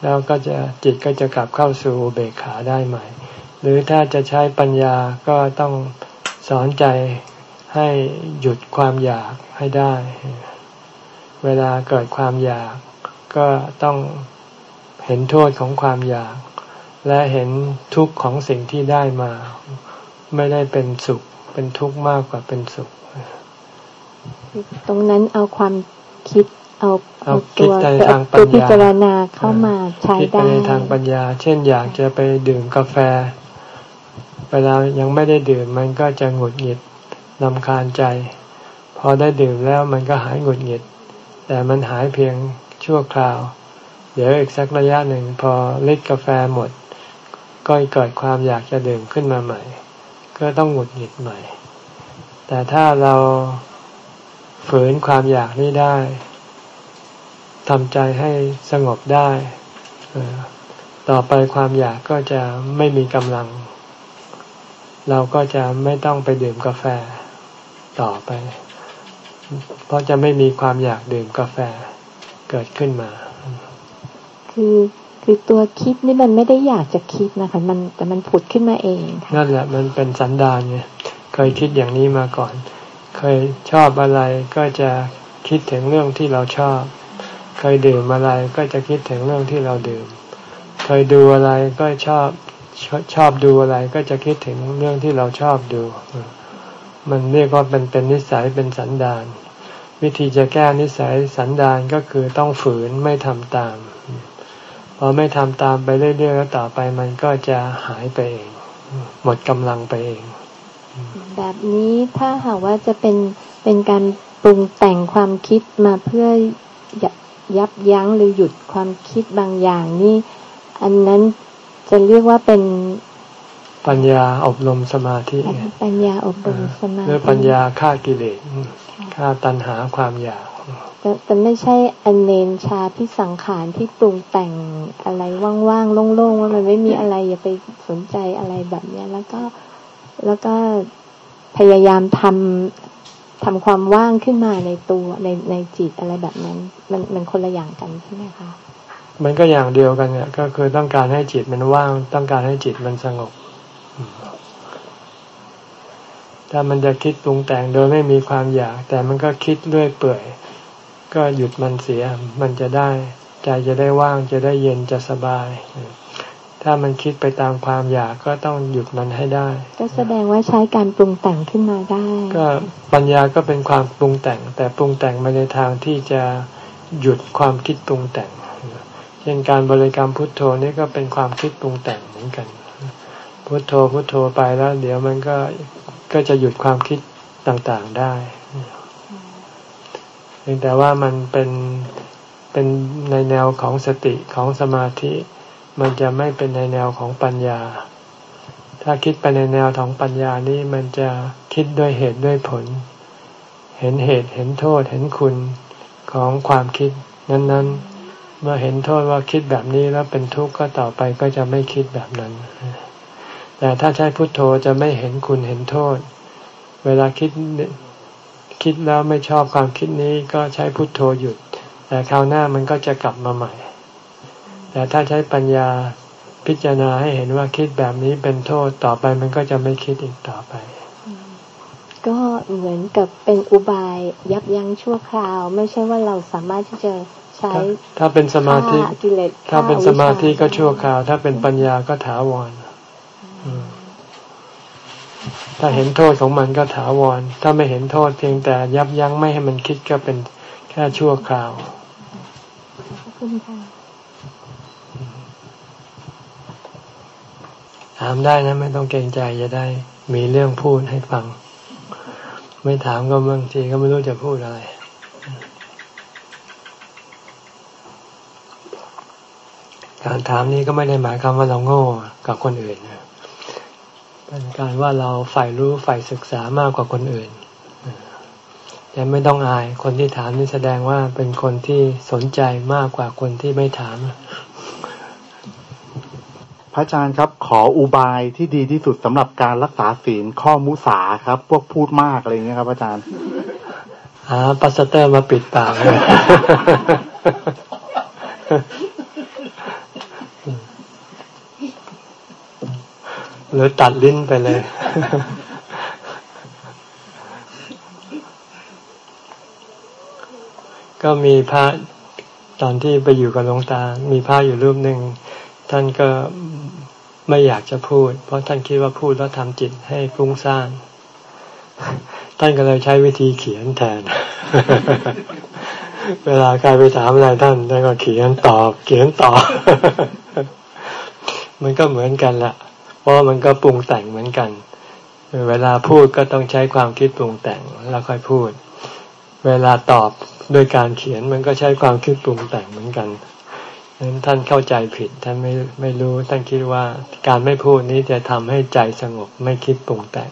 แล้วก็จะจิตก็จะกลับเข้าสู่อุเบกขาได้ใหม่ หรือถ้าจะใช้ปัญญาก็ต้องสอนใจให้หยุดความอยากให้ได้ เวลาเกิดความอยากก็ต้องเห็นโทษของความอยาก และเห็นทุกข์ของสิ่งที่ได้มา ไม่ได้เป็นสุข เป็นทุกข์มากกว่าเป็นสุข ตรงนั้นเอาความคิดเอาเอาตัวตัวพิจารณาเข้ามาใช้ได้ในทางปัญญา เช่นอยากจะไปดื่มกาแฟ เวลายังไม่ได้ดื่มมันก็จะหงุดหงิดลำคาญใจพพอได้ดื่มแล้วมันก็หายหงุดหงิด แต่มันหายเพียงชั่วคราว เดี๋ยวอีกสักระยะหนึ่งพอลิตรกาแฟหมด ก็เกิดความอยากจะดื่มขึ้นมาใหม่ ก็ต้องหงุดหงิดใหม่ แต่ถ้าเราฝืนความอยากนี้ได้ทำใจให้สงบได้ต่อไปความอยากก็จะไม่มีกำลัง เราก็จะไม่ต้องไปดื่มกาแฟต่อไป เพราะจะไม่มีความอยากดื่มกาแฟเกิดขึ้นมา คือ คือตัวคิดนี่มันไม่ได้อยากจะคิดนะคะมันแต่มันผุดขึ้นมาเองค่ะนั่นแหละมันเป็นสันดานไงเคยคิดอย่างนี้มาก่อน เคยชอบอะไรก็จะคิดถึงเรื่องที่เราชอบ เคยดื่มอะไรก็จะคิดถึงเรื่องที่เราดื่ม เคยดูอะไรก็ชอบชอบดูอะไรก็จะคิดถึงเรื่องที่เราชอบดู มันเรียกว่าเป็นเป็นนิสัยเป็นสันดาน วิธีจะแก้นิสัยสันดานก็คือต้องฝืนไม่ทำตาม อไม่ทำตามไปเรื่อยๆแล้วต่อไปมันก็จะหายไปเอง หมดกำลังไปเอง แบบนี้ถ้าหากว่าจะเป็นเป็นการปรุงแต่งความคิดมาเพื่อยับยั้งหรือหยุดความคิดบางอย่างนี่ อันนั้นจะเรียกว่าเป็นปัญญาอบรมสมาธิ ปัญญาอบรมสมาธิหรือปัญญาฆ่ากิเลสฆ่าตัณหาความอยาก แต่ไม่ใช่อเนนชาที่สังขารที่ปรุงแต่งอะไรว่างๆโล่งๆว่ามันไม่มีอะไรอย่าไปสนใจอะไรแบบนี้แล้วก็แล้วก็พยายามทำทำความว่างขึ้นมาในตัวในในจิตอะไรแบบนั้น มันมันคนละอย่างกันใช่ไหมคะมันก็อย่างเดียวกันเนี่ย ก็คือต้องการให้จิตมันว่าง ต้องการให้จิตมันสงบ ถ้ามันจะคิดปรุงแต่งโดยไม่มีความอยาก แต่มันก็คิดเรื่อยเปื่อย ก็หยุดมันเสีย มันจะได้ ใจจะได้ว่างจะได้เย็นจะสบาย ถ้ามันคิดไปตามความอยากก็ต้องหยุดมันให้ได้ ก็แสดงว่าใช้การปรุงแต่งขึ้นมาได้ ก็ปัญญาก็เป็นความปรุงแต่ง แต่ปรุงแต่งมาในทางที่จะหยุดความคิดปรุงแต่งเช่นการบริกรรมพุทโธนี่ก็เป็นความคิดปรุงแต่งเหมือนกัน พุทโธพุทโธไปแล้ว เดี๋ยวมันก็ก็จะหยุดความคิดต่างๆได้ เพียงแต่ว่ามันเป็นเป็นในแนวของสติของสมาธิ มันจะไม่เป็นในแนวของปัญญา ถ้าคิดไปในแนวของปัญญานี้มันจะคิดด้วยเหตุด้วยผล เห็นเหตุเห็นโทษเห็นคุณของความคิดนั้น ๆ เมื่อเห็นโทษว่าคิดแบบนี้แล้วเป็นทุกข์ก็ต่อไปก็จะไม่คิดแบบนั้น แต่ถ้าใช้พุทโธจะไม่เห็นคุณเห็นโทษ เวลาคิด คิดแล้วไม่ชอบความคิดนี้ก็ใช้พุทโธหยุด แต่คราวหน้ามันก็จะกลับมาใหม่ แต่ถ้าใช้ปัญญาพิจารณาให้เห็นว่าคิดแบบนี้เป็นโทษต่อไปมันก็จะไม่คิดอีกต่อไป ก็เหมือนกับเป็นอุบายยับยั้งชั่วคราว ไม่ใช่ว่าเราสามารถที่จะใช้ถ้าเป็นสมาธิถ้าเป็นสมาธิก็ชั่วคราว ถ้าเป็นปัญญาก็ถาวร ถ้าเห็นโทษของมันก็ถาวร ถ้าไม่เห็นโทษเพียงแต่ยับยั้งไม่ให้มันคิดก็เป็นแค่ชั่วคราวถามได้นะไม่ต้องเกรงใจจะได้ มีเรื่องพูดให้ฟัง ไม่ถามก็บางทีก็ไม่รู้จะพูดอะไรการถามนี้ก็ไม่ได้หมายความว่าเราโง่กับคนอื่นนะ การว่าเราฝ่ายรู้ฝ่ายศึกษามากกว่าคนอื่นยังไม่ต้องอาย คนที่ถามนี่แสดงว่าเป็นคนที่สนใจมากกว่าคนที่ไม่ถาม พระอาจารย์ครับ ขออุบายที่ดีที่สุดสำหรับการรักษาศีลข้อมุสาครับ พวกพูดมากอะไรอย่างเงี้ยครับ อาจารย์หาปัสเตอร์มาปิดปากเลย หรือตัดลิ้นไปเลย ก็มีพระตอนที่ไปอยู่กับหลวงตา มีพระอยู่รูปหนึ่ง ท่านก็ไม่อยากจะพูด เพราะท่านคิดว่าพูดแล้วทำจิตให้ฟุ้งซ่าน ท่านก็เลยใช้วิธีเขียนแทน เวลาใครไปถามอะไรท่านท่านก็เขียนตอบ เขียนตอบ มันก็เหมือนกันแหละ เพราะมันก็ปรุงแต่งเหมือนกัน เวลาพูดก็ต้องใช้ความคิดปรุงแต่งแล้วค่อยพูด เวลาตอบโดยการเขียนมันก็ใช้ความคิดปรุงแต่งเหมือนกันนั้นท่านเข้าใจผิดท่านไม่ไม่รู้ท่านคิดว่าการไม่พูดนี้จะทำให้ใจสงบไม่คิดปรุงแต่ง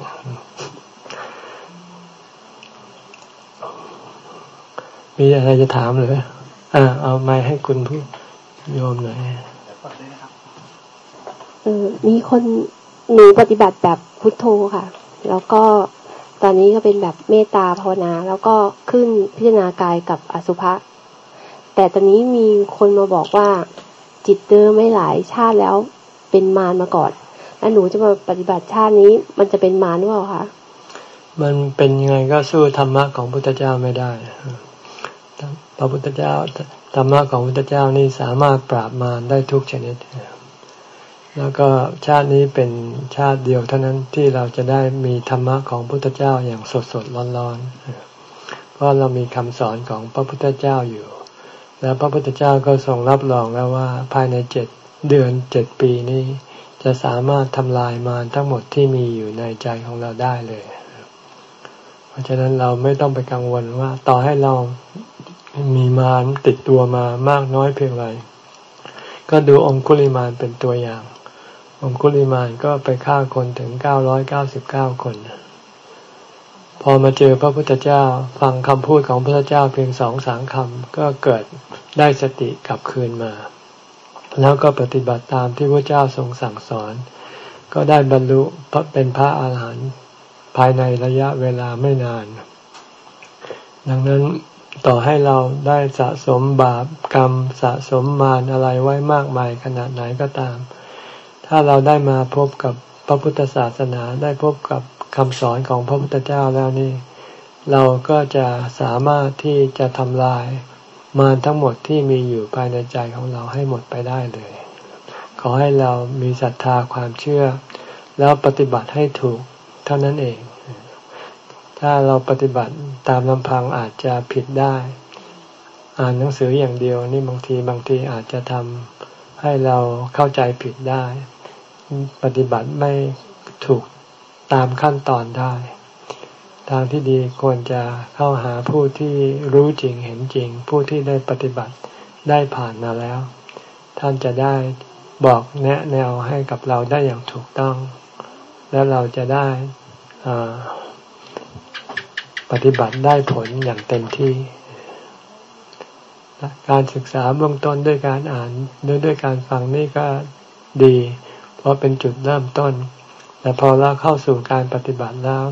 มีอะไรจะถามหรืออ่าเอาไม้ให้คุณผู้โยมหน่อย มีคนหนูปฏิบัติแบบพุทโธค่ะ แล้วก็ตอนนี้ก็เป็นแบบเมตตาภาวนา แล้วก็ขึ้นพิจารณากายกับอสุภะแต่ตอนนี้มีคนมาบอกว่าจิตเดิมไม่หลายชาติแล้วเป็นมารมาก่อนแล้วหนูจะมาปฏิบัติชาตินี้ มันจะเป็นมารหรือเปล่าคะมันเป็นยังไงก็สู้ธรรมะของพุทธเจ้าไม่ได้พระพุทธเจ้าธรรมะของพุทธเจ้านี่สามารถปราบมารได้ทุกชนิด แล้วก็ชาตินี้เป็นชาติเดียวเท่านั้นที่เราจะได้มีธรรมะของพุทธเจ้าอย่างสดสดร้อนๆ เพราะเรามีคำสอนของพระพุทธเจ้าอยู่ แล้วพระพุทธเจ้าก็ทรงรับรองแล้วว่า ภายในเจ็ดเดือนเจ็ดปีนี้ จะสามารถทำลายมารทั้งหมดที่มีอยู่ในใจของเราได้เลย เพราะฉะนั้นเราไม่ต้องไปกังวลว่า ต่อให้เรามีมารติดตัวมามากน้อยเพียงไรก็ดูองคุลิมานเป็นตัวอย่าง องคุลิมานก็ไปฆ่าคนถึงเก้าร้อยเก้าสิบเก้าคน พอมาเจอพระพุทธเจ้าฟังคำพูดของพระพุทธเจ้าเพียงสองสามคำก็เกิดได้สติกลับคืนมา แล้วก็ปฏิบัติตามที่พระเจ้าทรงสั่งสอน ก็ได้บรรลุเป็นพระอาหารหันต์ภายในระยะเวลาไม่นาน ดังนั้นต่อให้เราได้สะสมบาปกรรมสะสมมารอะไรไว้มากมายขนาดไหนก็ตาม ถ้าเราได้มาพบกับพระพุทธศาสนาได้พบกับคำสอนของพระพุทธเจ้าแล้วนี่ เราก็จะสามารถที่จะทำลายมารทั้งหมดที่มีอยู่ภายในใจของเราให้หมดไปได้เลย ขอให้เรามีศรัทธาความเชื่อ แล้วปฏิบัติให้ถูกเท่านั้นเอง ถ้าเราปฏิบัติตามลำพังอาจจะผิดได้ อ่านหนังสืออย่างเดียวนี่บางทีบางทีอาจจะทำให้เราเข้าใจผิดได้ ปฏิบัติไม่ถูกตามขั้นตอนได้ ทางที่ดีควรจะเข้าหาผู้ที่รู้จริงเห็นจริง ผู้ที่ได้ปฏิบัติได้ผ่านมาแล้ว ท่านจะได้บอกแนะแนวให้กับเราได้อย่างถูกต้อง แล้วเราจะได้ปฏิบัติได้ผลอย่างเต็มที่ การศึกษาเบื้องต้นด้วยการอ่านด้วยด้วยการฟังนี่ก็ดี เพราะเป็นจุดเริ่มต้น แต่พอเราเข้าสู่การปฏิบัติแล้ว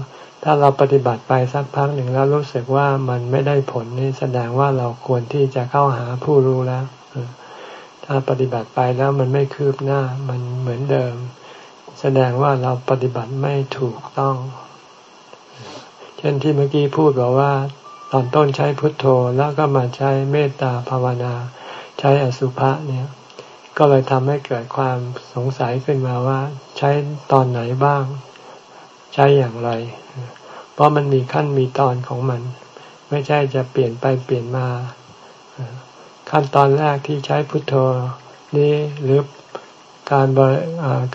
ถ้าเราปฏิบัติไปสักพักหนึ่งแล้วรู้สึกว่ามันไม่ได้ผลนี่แสดงว่าเราควรที่จะเข้าหาผู้รู้แล้ว ถ้าปฏิบัติไปแล้วมันไม่คืบหน้ามันเหมือนเดิม แสดงว่าเราปฏิบัติไม่ถูกต้อง เช่นที่เมื่อกี้พูดบอกว่า ตอนต้นใช้พุทโธแล้วก็มาใช้เมตตาภาวนา ใช้อสุภะเนี่ย ก็เลยทำให้เกิดความสงสัยขึ้นมาว่า ใช้ตอนไหนบ้าง ใช้อย่างไร เพราะมันมีขั้นมีตอนของมัน ไม่ใช่จะเปลี่ยนไปเปลี่ยนมา ขั้นตอนแรกที่ใช้พุทโธนี้หรือการ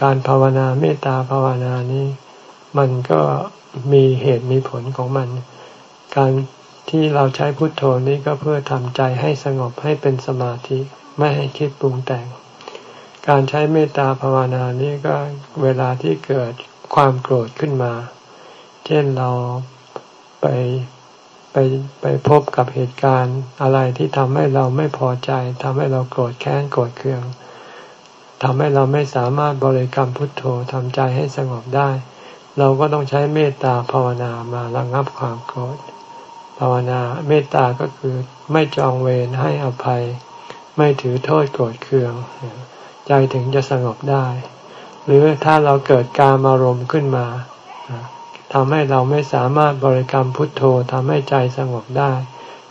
การภาวนาเมตตาภาวนานี้ มันก็มีเหตุมีผลของมัน การที่เราใช้พุทโธนี้ก็เพื่อทำใจให้สงบให้เป็นสมาธิ ไม่ให้คิดปรุงแต่ง การใช้เมตตาภาวนานี้ก็เวลาที่เกิดความโกรธขึ้นมา เช่นเราไปไปไปพบกับเหตุการณ์อะไรที่ทำให้เราไม่พอใจทำให้เราโกรธแค้นโกรธเคืองทำให้เราไม่สามารถบริกรรมพุทโธทำใจให้สงบได้ เราก็ต้องใช้เมตตาภาวนามาระงับความโกรธภาวนาเมตตาก็คือไม่จองเวรให้อภัย ไม่ถือโทษโกรธเคือง ใจถึงจะสงบได้ หรือถ้าเราเกิดการอารมณ์ขึ้นมาทำให้เราไม่สามารถบริกรรมพุทโธทำให้ใจสงบได้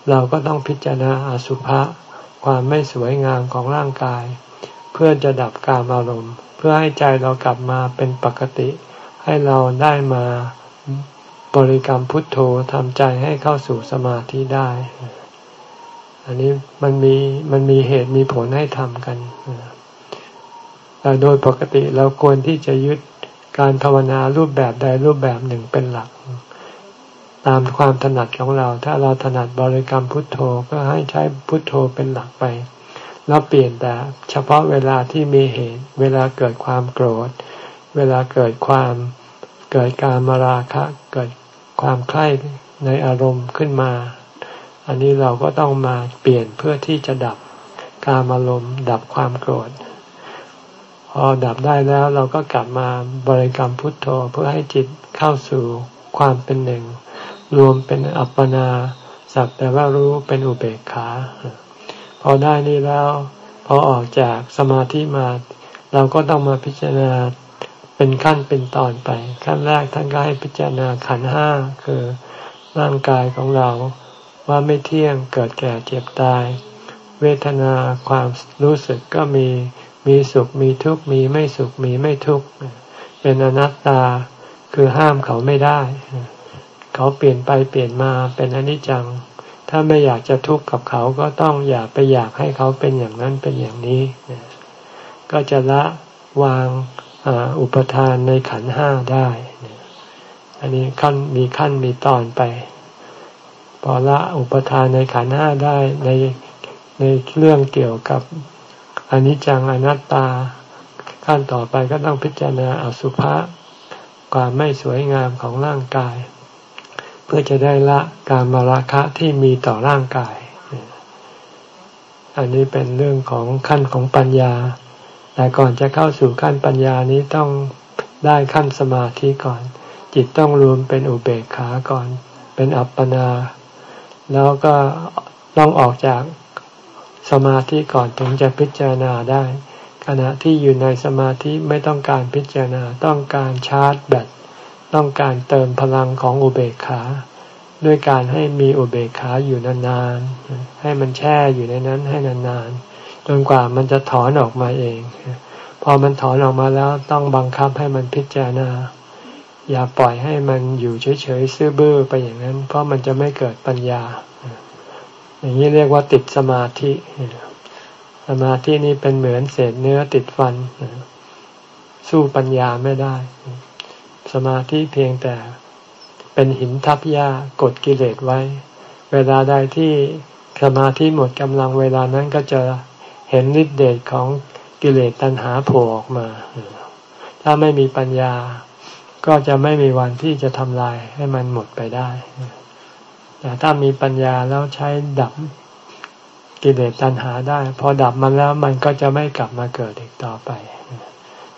เราก็ต้องพิจารณาอสุภะความไม่สวยงามของร่างกาย เพื่อจะดับการอารมณ์ เพื่อให้ใจเรากลับมาเป็นปกติ ให้เราได้มาบริกรรมพุทโธทำใจให้เข้าสู่สมาธิได้ อันนี้มันมีมันมีเหตุมีผลให้ทำกัน แต่โดยปกติเราควรที่จะยึดการภาวนารูปแบบใดรูปแบบหนึ่งเป็นหลัก ตามความถนัดของเรา ถ้าเราถนัดบริกรรมพุทโธก็ให้ใช้พุทโธเป็นหลักไป แล้วเปลี่ยนแต่เฉพาะเวลาที่มีเหตุ เวลาเกิดความโกรธ เวลาเกิดความเกิดการมาราคะเกิดความใคร่ในอารมณ์ขึ้นมา อันนี้เราก็ต้องมาเปลี่ยนเพื่อที่จะดับการอารมณ์ดับความโกรธ พอดับได้แล้วเราก็กลับมาบริกรรมพุทโธเพื่อให้จิตเข้าสู่ความเป็นหนึ่ง รวมเป็นอัปปนา สักแต่ว่ารู้เป็นอุเบกขา พอได้นี่แล้ว พอออกจากสมาธิมา เราก็ต้องมาพิจารณาเป็นขั้นเป็นตอนไป ขั้นแรกท่านก็ให้พิจารณาขันห้าคือร่างกายของเราว่าไม่เที่ยงเกิดแก่เจ็บตาย เวทนาความรู้สึกก็มี มีสุขมีทุกข์มีไม่สุขมีไม่ทุกข์เป็นอนัตตาคือห้ามเขาไม่ได้ เขาเปลี่ยนไปเปลี่ยนมาเป็นอนิจจัง ถ้าไม่อยากจะทุกข์กับเขาก็ต้องอย่าไปอยากให้เขาเป็นอย่างนั้นเป็นอย่างนี้ก็จะละวางอุปทานในขันห้าได้ อันนี้ขั้นมีขั้นมีตอนไป พอละอุปทานในขันห้าได้ในในเรื่องเกี่ยวกับ อนิจจังอนัตตา ขั้นต่อไปก็ต้องพิจารณาอสุภะความไม่สวยงามของร่างกาย เพื่อจะได้ละการมาราคะที่มีต่อร่างกาย อันนี้เป็นเรื่องของขั้นของปัญญา แต่ก่อนจะเข้าสู่ขั้นปัญญานี้ต้องได้ขั้นสมาธิก่อน จิตต้องรวมเป็นอุเบกขาก่อน เป็นอัปปนา แล้วก็ต้องออกจาก สมาธิก่อนถึงจะพิจารณาได้ ขณะที่อยู่ในสมาธิไม่ต้องการพิจารณาต้องการชาร์จแบตต้องการเติมพลังของอุเบกขา ด้วยการให้มีอุเบกขาอยู่นานๆ ให้มันแช่อยู่ในนั้นให้นานๆ จนกว่ามันจะถอนออกมาเอง พอมันถอนออกมาแล้วต้องบังคับให้มันพิจารณา อย่าปล่อยให้มันอยู่เฉยๆ ซื่อบื้อไปอย่างนั้น เพราะมันจะไม่เกิดปัญญา อย่างนี้เรียกว่าติดสมาธิ สมาธินี้เป็นเหมือนเศษเนื้อติดฟัน สู้ปัญญาไม่ได้ สมาธิเพียงแต่เป็นหินทับหญ้ากดกิเลสไว้ เวลาใดที่สมาธิหมดกำลังเวลานั้นก็จะเห็นฤทธิเดชของกิเลสตัณหาโผล่ออกมา ถ้าไม่มีปัญญาก็จะไม่มีวันที่จะทำลายให้มันหมดไปได้ แต่ถ้ามีปัญญาแล้วใช้ดับกิเลสตัณหาได้ พอดับมันแล้วมันก็จะไม่กลับมาเกิดอีกต่อไป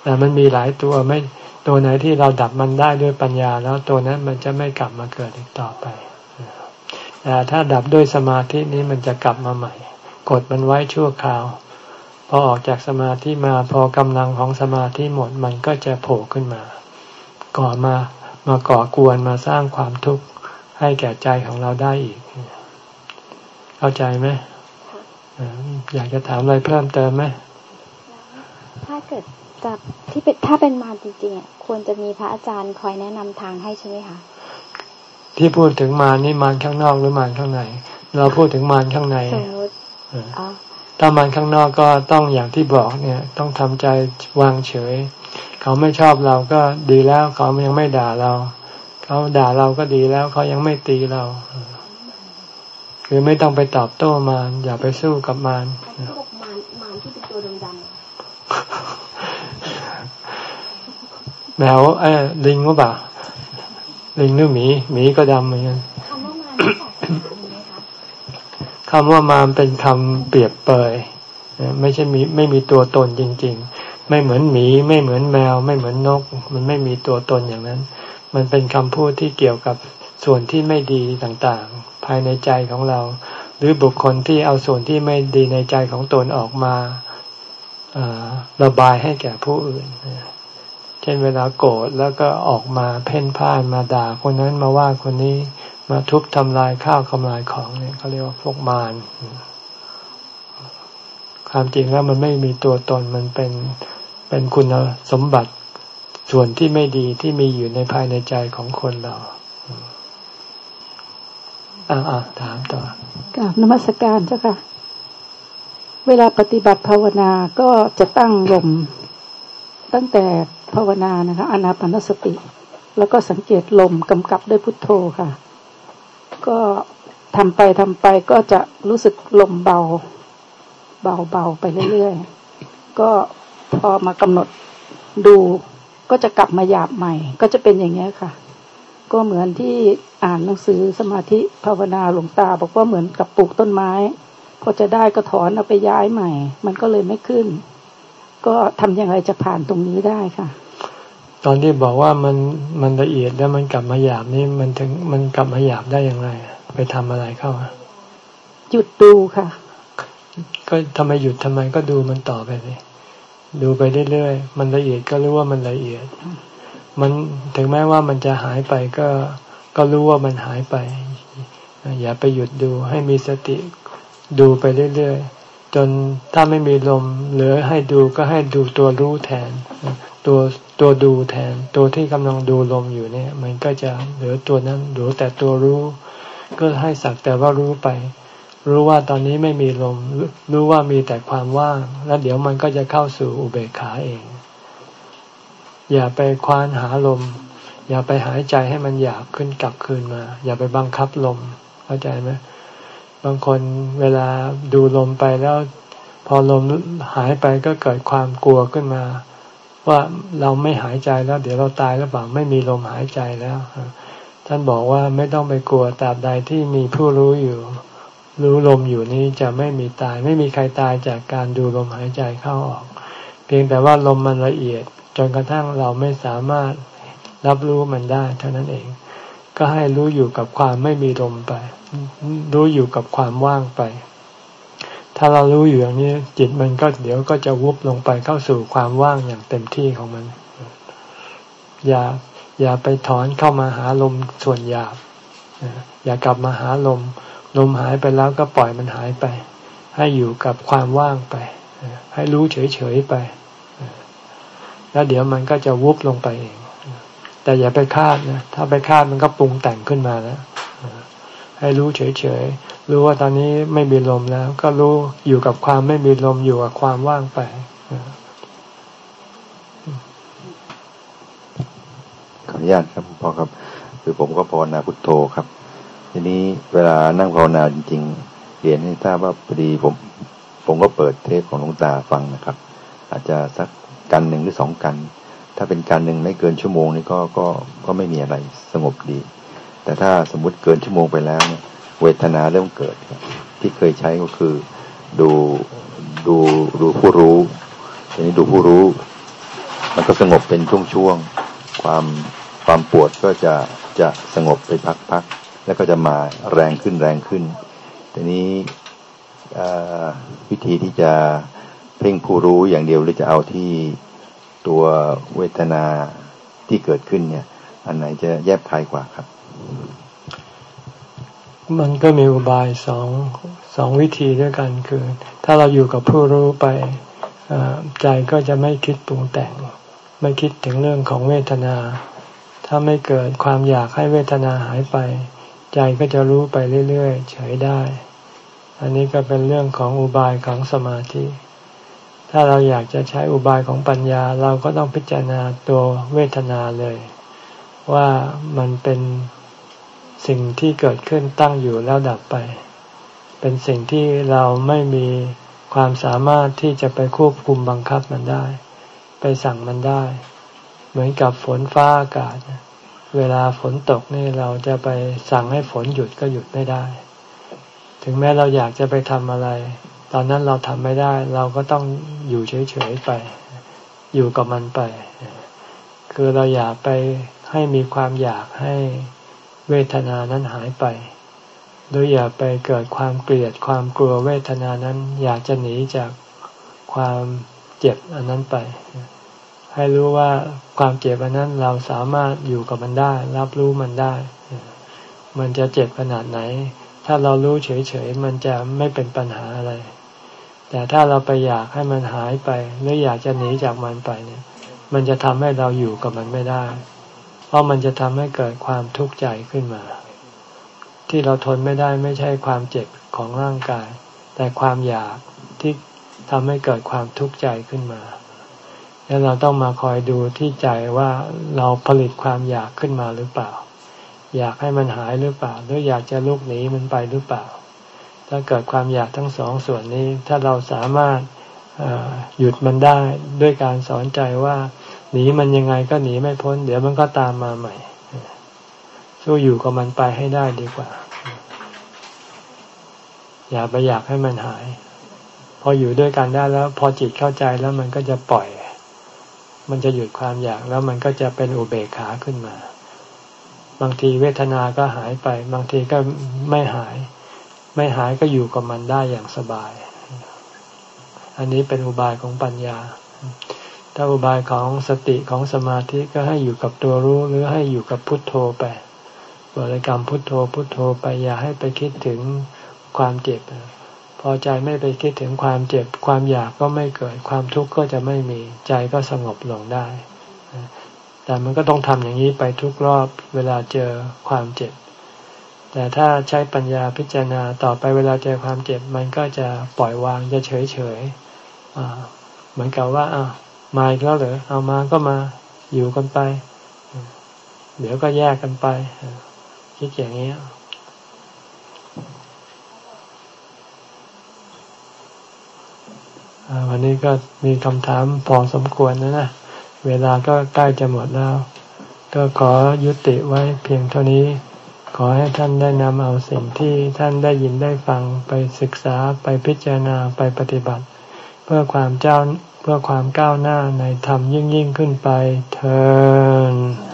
แต่มันมีหลายตัวไม่ตัวไหนที่เราดับมันได้ด้วยปัญญา แล้วตัวนั้นมันจะไม่กลับมาเกิดอีกต่อไปแต่ถ้าดับด้วยสมาธินี้มันจะกลับมาใหม่ กดมันไว้ชั่วคราว พอออกจากสมาธิมาพอกำลังของสมาธิหมดมันก็จะโผล่ขึ้นมา ก่อมามาก่อกวนมาสร้างความทุกข์ ให้แก่ใจของเราได้อีก เข้าใจไหมอยากจะถามอะไรเพิ่มเติมไหมถ้าเกิดจะที่เป็นถ้าเป็นมารจริงๆควรจะมีพระอาจารย์คอยแนะนำทางให้ใช่ไหมคะที่พูดถึงมารนี่มารข้างนอกหรือมารข้างในเราพูดถึงมารข้างในสมมติถ้ามารข้างนอกก็ต้องอย่างที่บอกเนี่ย ต้องทำใจวางเฉย เขาไม่ชอบเราก็ดีแล้ว เขายังไม่ด่าเรา เขาด่าเราก็ดีแล้วเขายังไม่ตีเรา คือไม่ต้องไปตอบโต้มารอย่าไปสู้กับมารมารมารที่เป็นตัวดำๆแมวเอ้ลิงก็บ่าลิงหรือหมีหมีก็ดำเหมือนกันคำว่ามารเป็นคำเปรียบเปยไม่ใช่มีไม่มีตัวตนจริง ๆ ไม่เหมือนหมี ไม่เหมือนแมว ไม่เหมือนนก มันไม่มีตัวตนอย่างนั้น มันเป็นคำพูดที่เกี่ยวกับส่วนที่ไม่ดีต่างๆ ภายในใจของเรา หรือบุคคลที่เอาส่วนที่ไม่ดีในใจของตนออกมาระบายให้แก่ผู้อื่น เช่นเวลาโกรธแล้วก็ออกมาเพ่นพ่านมาด่าคนนั้นมาว่าคนนี้มาทุบทำลายข้าวทำลายของเนี่ยเขาเรียกว่าพวกมารความจริงแล้วมันไม่มีตัวตนมันเป็นเป็นคุณสมบัติ ส่วนที่ไม่ดีที่มีอยู่ในภายในใจของคนเราอ่าถามต่อกราบนมัสการเจ้าค่ะ เวลาปฏิบัติภาวนาก็จะตั้งลม ตั้งแต่ภาวนานะคะอนาปนสติ แล้วก็สังเกตลมกำกับด้วยพุทโธค่ะ ก็ทำไปทำไปก็จะรู้สึกลมเบา เบาเบาไปเรื่อยๆ ก็พอมากำหนดดู ก็จะกลับมาหยาบใหม่ ก็จะเป็นอย่างนี้ค่ะ ก็เหมือนที่อ่านหนังสือสมาธิภาวนาหลวงตา บอกว่าเหมือนกับปลูกต้นไม้พอจะได้ก็ถอนเอาไปย้ายใหม่ มันก็เลยไม่ขึ้น ก็ทำอย่างไรจะผ่านตรงนี้ได้ค่ะ ตอนที่บอกว่ามันมันละเอียดแล้วมันกลับมาหยาบนี่มันถึงมันกลับมาหยาบได้อย่างไร ไปทำอะไรเข้าหยุดดูค่ะ ก็ทำไมหยุดทำไมก็ดูมันต่อไปเลย ดูไปเรื่อยๆ มันละเอียดก็รู้ว่ามันละเอียด มันถึงแม้ว่ามันจะหายไปก็ก็รู้ว่ามันหายไป อย่าไปหยุดดูให้มีสติดูไปเรื่อยๆ จนถ้าไม่มีลมเหลือให้ดูก็ให้ดูตัวรู้แทน ตัวตัวดูแทน ตัวที่กำลังดูลมอยู่เนี่ย มันก็จะเหลือตัวนั้นเหลือแต่ตัวรู้ ก็ให้สักแต่ว่ารู้ไป รู้ว่าตอนนี้ไม่มีลม รู้ว่ามีแต่ความว่าง แล้วเดี๋ยวมันก็จะเข้าสู่อุเบกขาเอง อย่าไปควานหาลม อย่าไปหายใจให้มันหยาบขึ้นกลับคืนมา อย่าไปบังคับลม เข้าใจไหมบางคนเวลาดูลมไปแล้ว พอลมหายไปก็เกิดความกลัวขึ้นมา ว่าเราไม่หายใจแล้ว เดี๋ยวเราตายแล้วเปล่าไม่มีลมหายใจแล้ว ท่านบอกว่าไม่ต้องไปกลัวตราบใดที่มีผู้รู้อยู่ รู้ลมอยู่นี้จะไม่มีตาย ไม่มีใครตายจากการดูลมหายใจเข้าออก เพียงแต่ว่าลมมันละเอียด จนกระทั่งเราไม่สามารถรับรู้มันได้เท่านั้นเอง ก็ให้รู้อยู่กับความไม่มีลมไป รู้อยู่กับความว่างไป ถ้าเรารู้อยู่อย่างนี้ จิตมันก็เดี๋ยวก็จะวุบลงไปเข้าสู่ความว่างอย่างเต็มที่ของมัน อย่าอย่าไปถอนเข้ามาหาลมส่วนหยาบอย่ากลับมาหาลม ลมหายไปแล้วก็ปล่อยมันหายไป ให้อยู่กับความว่างไป ให้รู้เฉยๆไป แล้วเดี๋ยวมันก็จะวุบลงไปเองแต่อย่าไปคาดนะถ้าไปคาดมันก็ปรุงแต่งขึ้นมาแล้วให้รู้เฉยๆรู้ว่าตอนนี้ไม่มีลมแล้ว ก็รู้อยู่กับความไม่มีลมอยู่กับความว่างไปขออนุญาตครับพ่อครับ คือผมก็ภาวนาพุทโธครับ ทีนี้เวลานั่งภาวนาจริงๆเห็นให้ทราบว่าพอดีผม ผมก็เปิดเทปของหลวงตาฟังนะครับ อาจจะสักกันหนึ่งหรือสองกัน ถ้าเป็นการหนึ่งไม่เกินชั่วโมงนี่ก็ก็ก็ไม่มีอะไรสงบดี แต่ถ้าสมมุติเกินชั่วโมงไปแล้วเนี่ยเวทนาเริ่มเกิด ที่เคยใช้ก็คือดูดูดูผู้รู้ทีนี้ดูผู้รู้ มันก็สงบเป็นช่วงๆความความปวดก็จะจะสงบไปพักๆ แล้วก็จะมาแรงขึ้นแรงขึ้น ทีนี้วิธีที่จะเพ่งผู้รู้อย่างเดียวหรือจะเอาที่ตัวเวทนาที่เกิดขึ้นเนี่ย อันไหนจะแยบคายกว่าครับ มันก็มีอุบายสองสองวิธีด้วยกันคือ ถ้าเราอยู่กับผู้รู้ไปใจก็จะไม่คิดปรุงแต่ง ไม่คิดถึงเรื่องของเวทนา ถ้าไม่เกิดความอยากให้เวทนาหายไป ใจก็จะรู้ไปเรื่อยๆเฉยได้ อันนี้ก็เป็นเรื่องของอุบายของสมาธิ ถ้าเราอยากจะใช้อุบายของปัญญา เราก็ต้องพิจารณาตัวเวทนาเลย ว่ามันเป็นสิ่งที่เกิดขึ้นตั้งอยู่แล้วดับไป เป็นสิ่งที่เราไม่มีความสามารถที่จะไปควบคุมบังคับมันได้ ไปสั่งมันได้ เหมือนกับฝนฟ้าอากาศ เวลาฝนตกนี่เราจะไปสั่งให้ฝนหยุดก็หยุดไม่ได้ ถึงแม้เราอยากจะไปทำอะไร ตอนนั้นเราทำไม่ได้ เราก็ต้องอยู่เฉยๆไป อยู่กับมันไป คือเราอยากไปให้มีความอยากให้เวทนานั้นหายไปหรืออย่าไปเกิดความเกลียดความกลัวเวทนานั้น อยากจะหนีจากความเจ็บอันนั้นไป ให้รู้ว่าความเจ็บอันนั้นเราสามารถอยู่กับมันได้ รับรู้มันได้ มันจะเจ็บขนาดไหน ถ้าเรารู้เฉยๆมันจะไม่เป็นปัญหาอะไร แต่ถ้าเราไปอยากให้มันหายไปหรืออยากจะหนีจากมันไปเนี่ย มันจะทำให้เราอยู่กับมันไม่ได้ เพราะมันจะทำให้เกิดความทุกข์ใจขึ้นมา ที่เราทนไม่ได้ไม่ใช่ความเจ็บของร่างกาย แต่ความอยากที่ทำให้เกิดความทุกข์ใจขึ้นมา แล้วเราต้องมาคอยดูที่ใจว่าเราผลิตความอยากขึ้นมาหรือเปล่า อยากให้มันหายหรือเปล่า หรืออยากจะลุกหนีมันไปหรือเปล่า ถ้าเกิดความอยากทั้งสองส่วนนี้ ถ้าเราสามารถหยุดมันได้ด้วยการสอนใจว่า หนีมันยังไงก็หนีไม่พ้น เดี๋ยวมันก็ตามมาใหม่สู้อยู่กับมันไปให้ได้ดีกว่า อย่าไปอยากให้มันหาย พออยู่ด้วยกันได้แล้ว พอจิตเข้าใจแล้วมันก็จะปล่อย มันจะหยุดความอยากแล้วมันก็จะเป็นอุเบกขาขึ้นมา บางทีเวทนาก็หายไป บางทีก็ไม่หาย ไม่หายก็อยู่กับมันได้อย่างสบาย อันนี้เป็นอุบายของปัญญา ถ้าอุบายของสติของสมาธิก็ให้อยู่กับตัวรู้หรือให้อยู่กับพุทโธไปบริกรรมพุทโธพุทโธไปอย่าให้ไปคิดถึงความเจ็บ พอใจไม่ไปคิดถึงความเจ็บความอยากก็ไม่เกิดความทุกข์ก็จะไม่มีใจก็สงบลงได้ แต่มันก็ต้องทำอย่างนี้ไปทุกรอบเวลาเจอความเจ็บ แต่ถ้าใช้ปัญญาพิจารณาต่อไปเวลาเจอความเจ็บ มันก็จะปล่อยวางจะเฉยเฉยเหมือนกับว่าอ้ามาอีกแล้วเหรอเอามาก็มาอยู่กันไป เดี๋ยวก็แยกกันไป คิดอย่างนี้ วันนี้ก็มีคำถามพอสมควรนะนะ เวลาก็ใกล้จะหมดแล้ว ก็ขอยุติไว้เพียงเท่านี้ ขอให้ท่านได้นำเอาสิ่งที่ท่านได้ยินได้ฟังไปศึกษาไปพิจารณาไปปฏิบัติ เพื่อความเจ้าเพื่อความก้าวหน้าในธรรมยิ่งยิ่งขึ้นไปเทอ